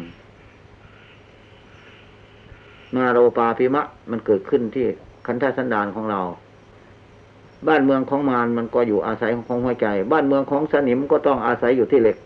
มาโรปาพิมะมันเกิดขึ้นที่คันธสันดานของเรา บ้านเมืองของมารมันก็อยู่อาศัยของหัวใจ บ้านเมืองของสนิมก็ต้องอาศัยอยู่ที่เหล็ก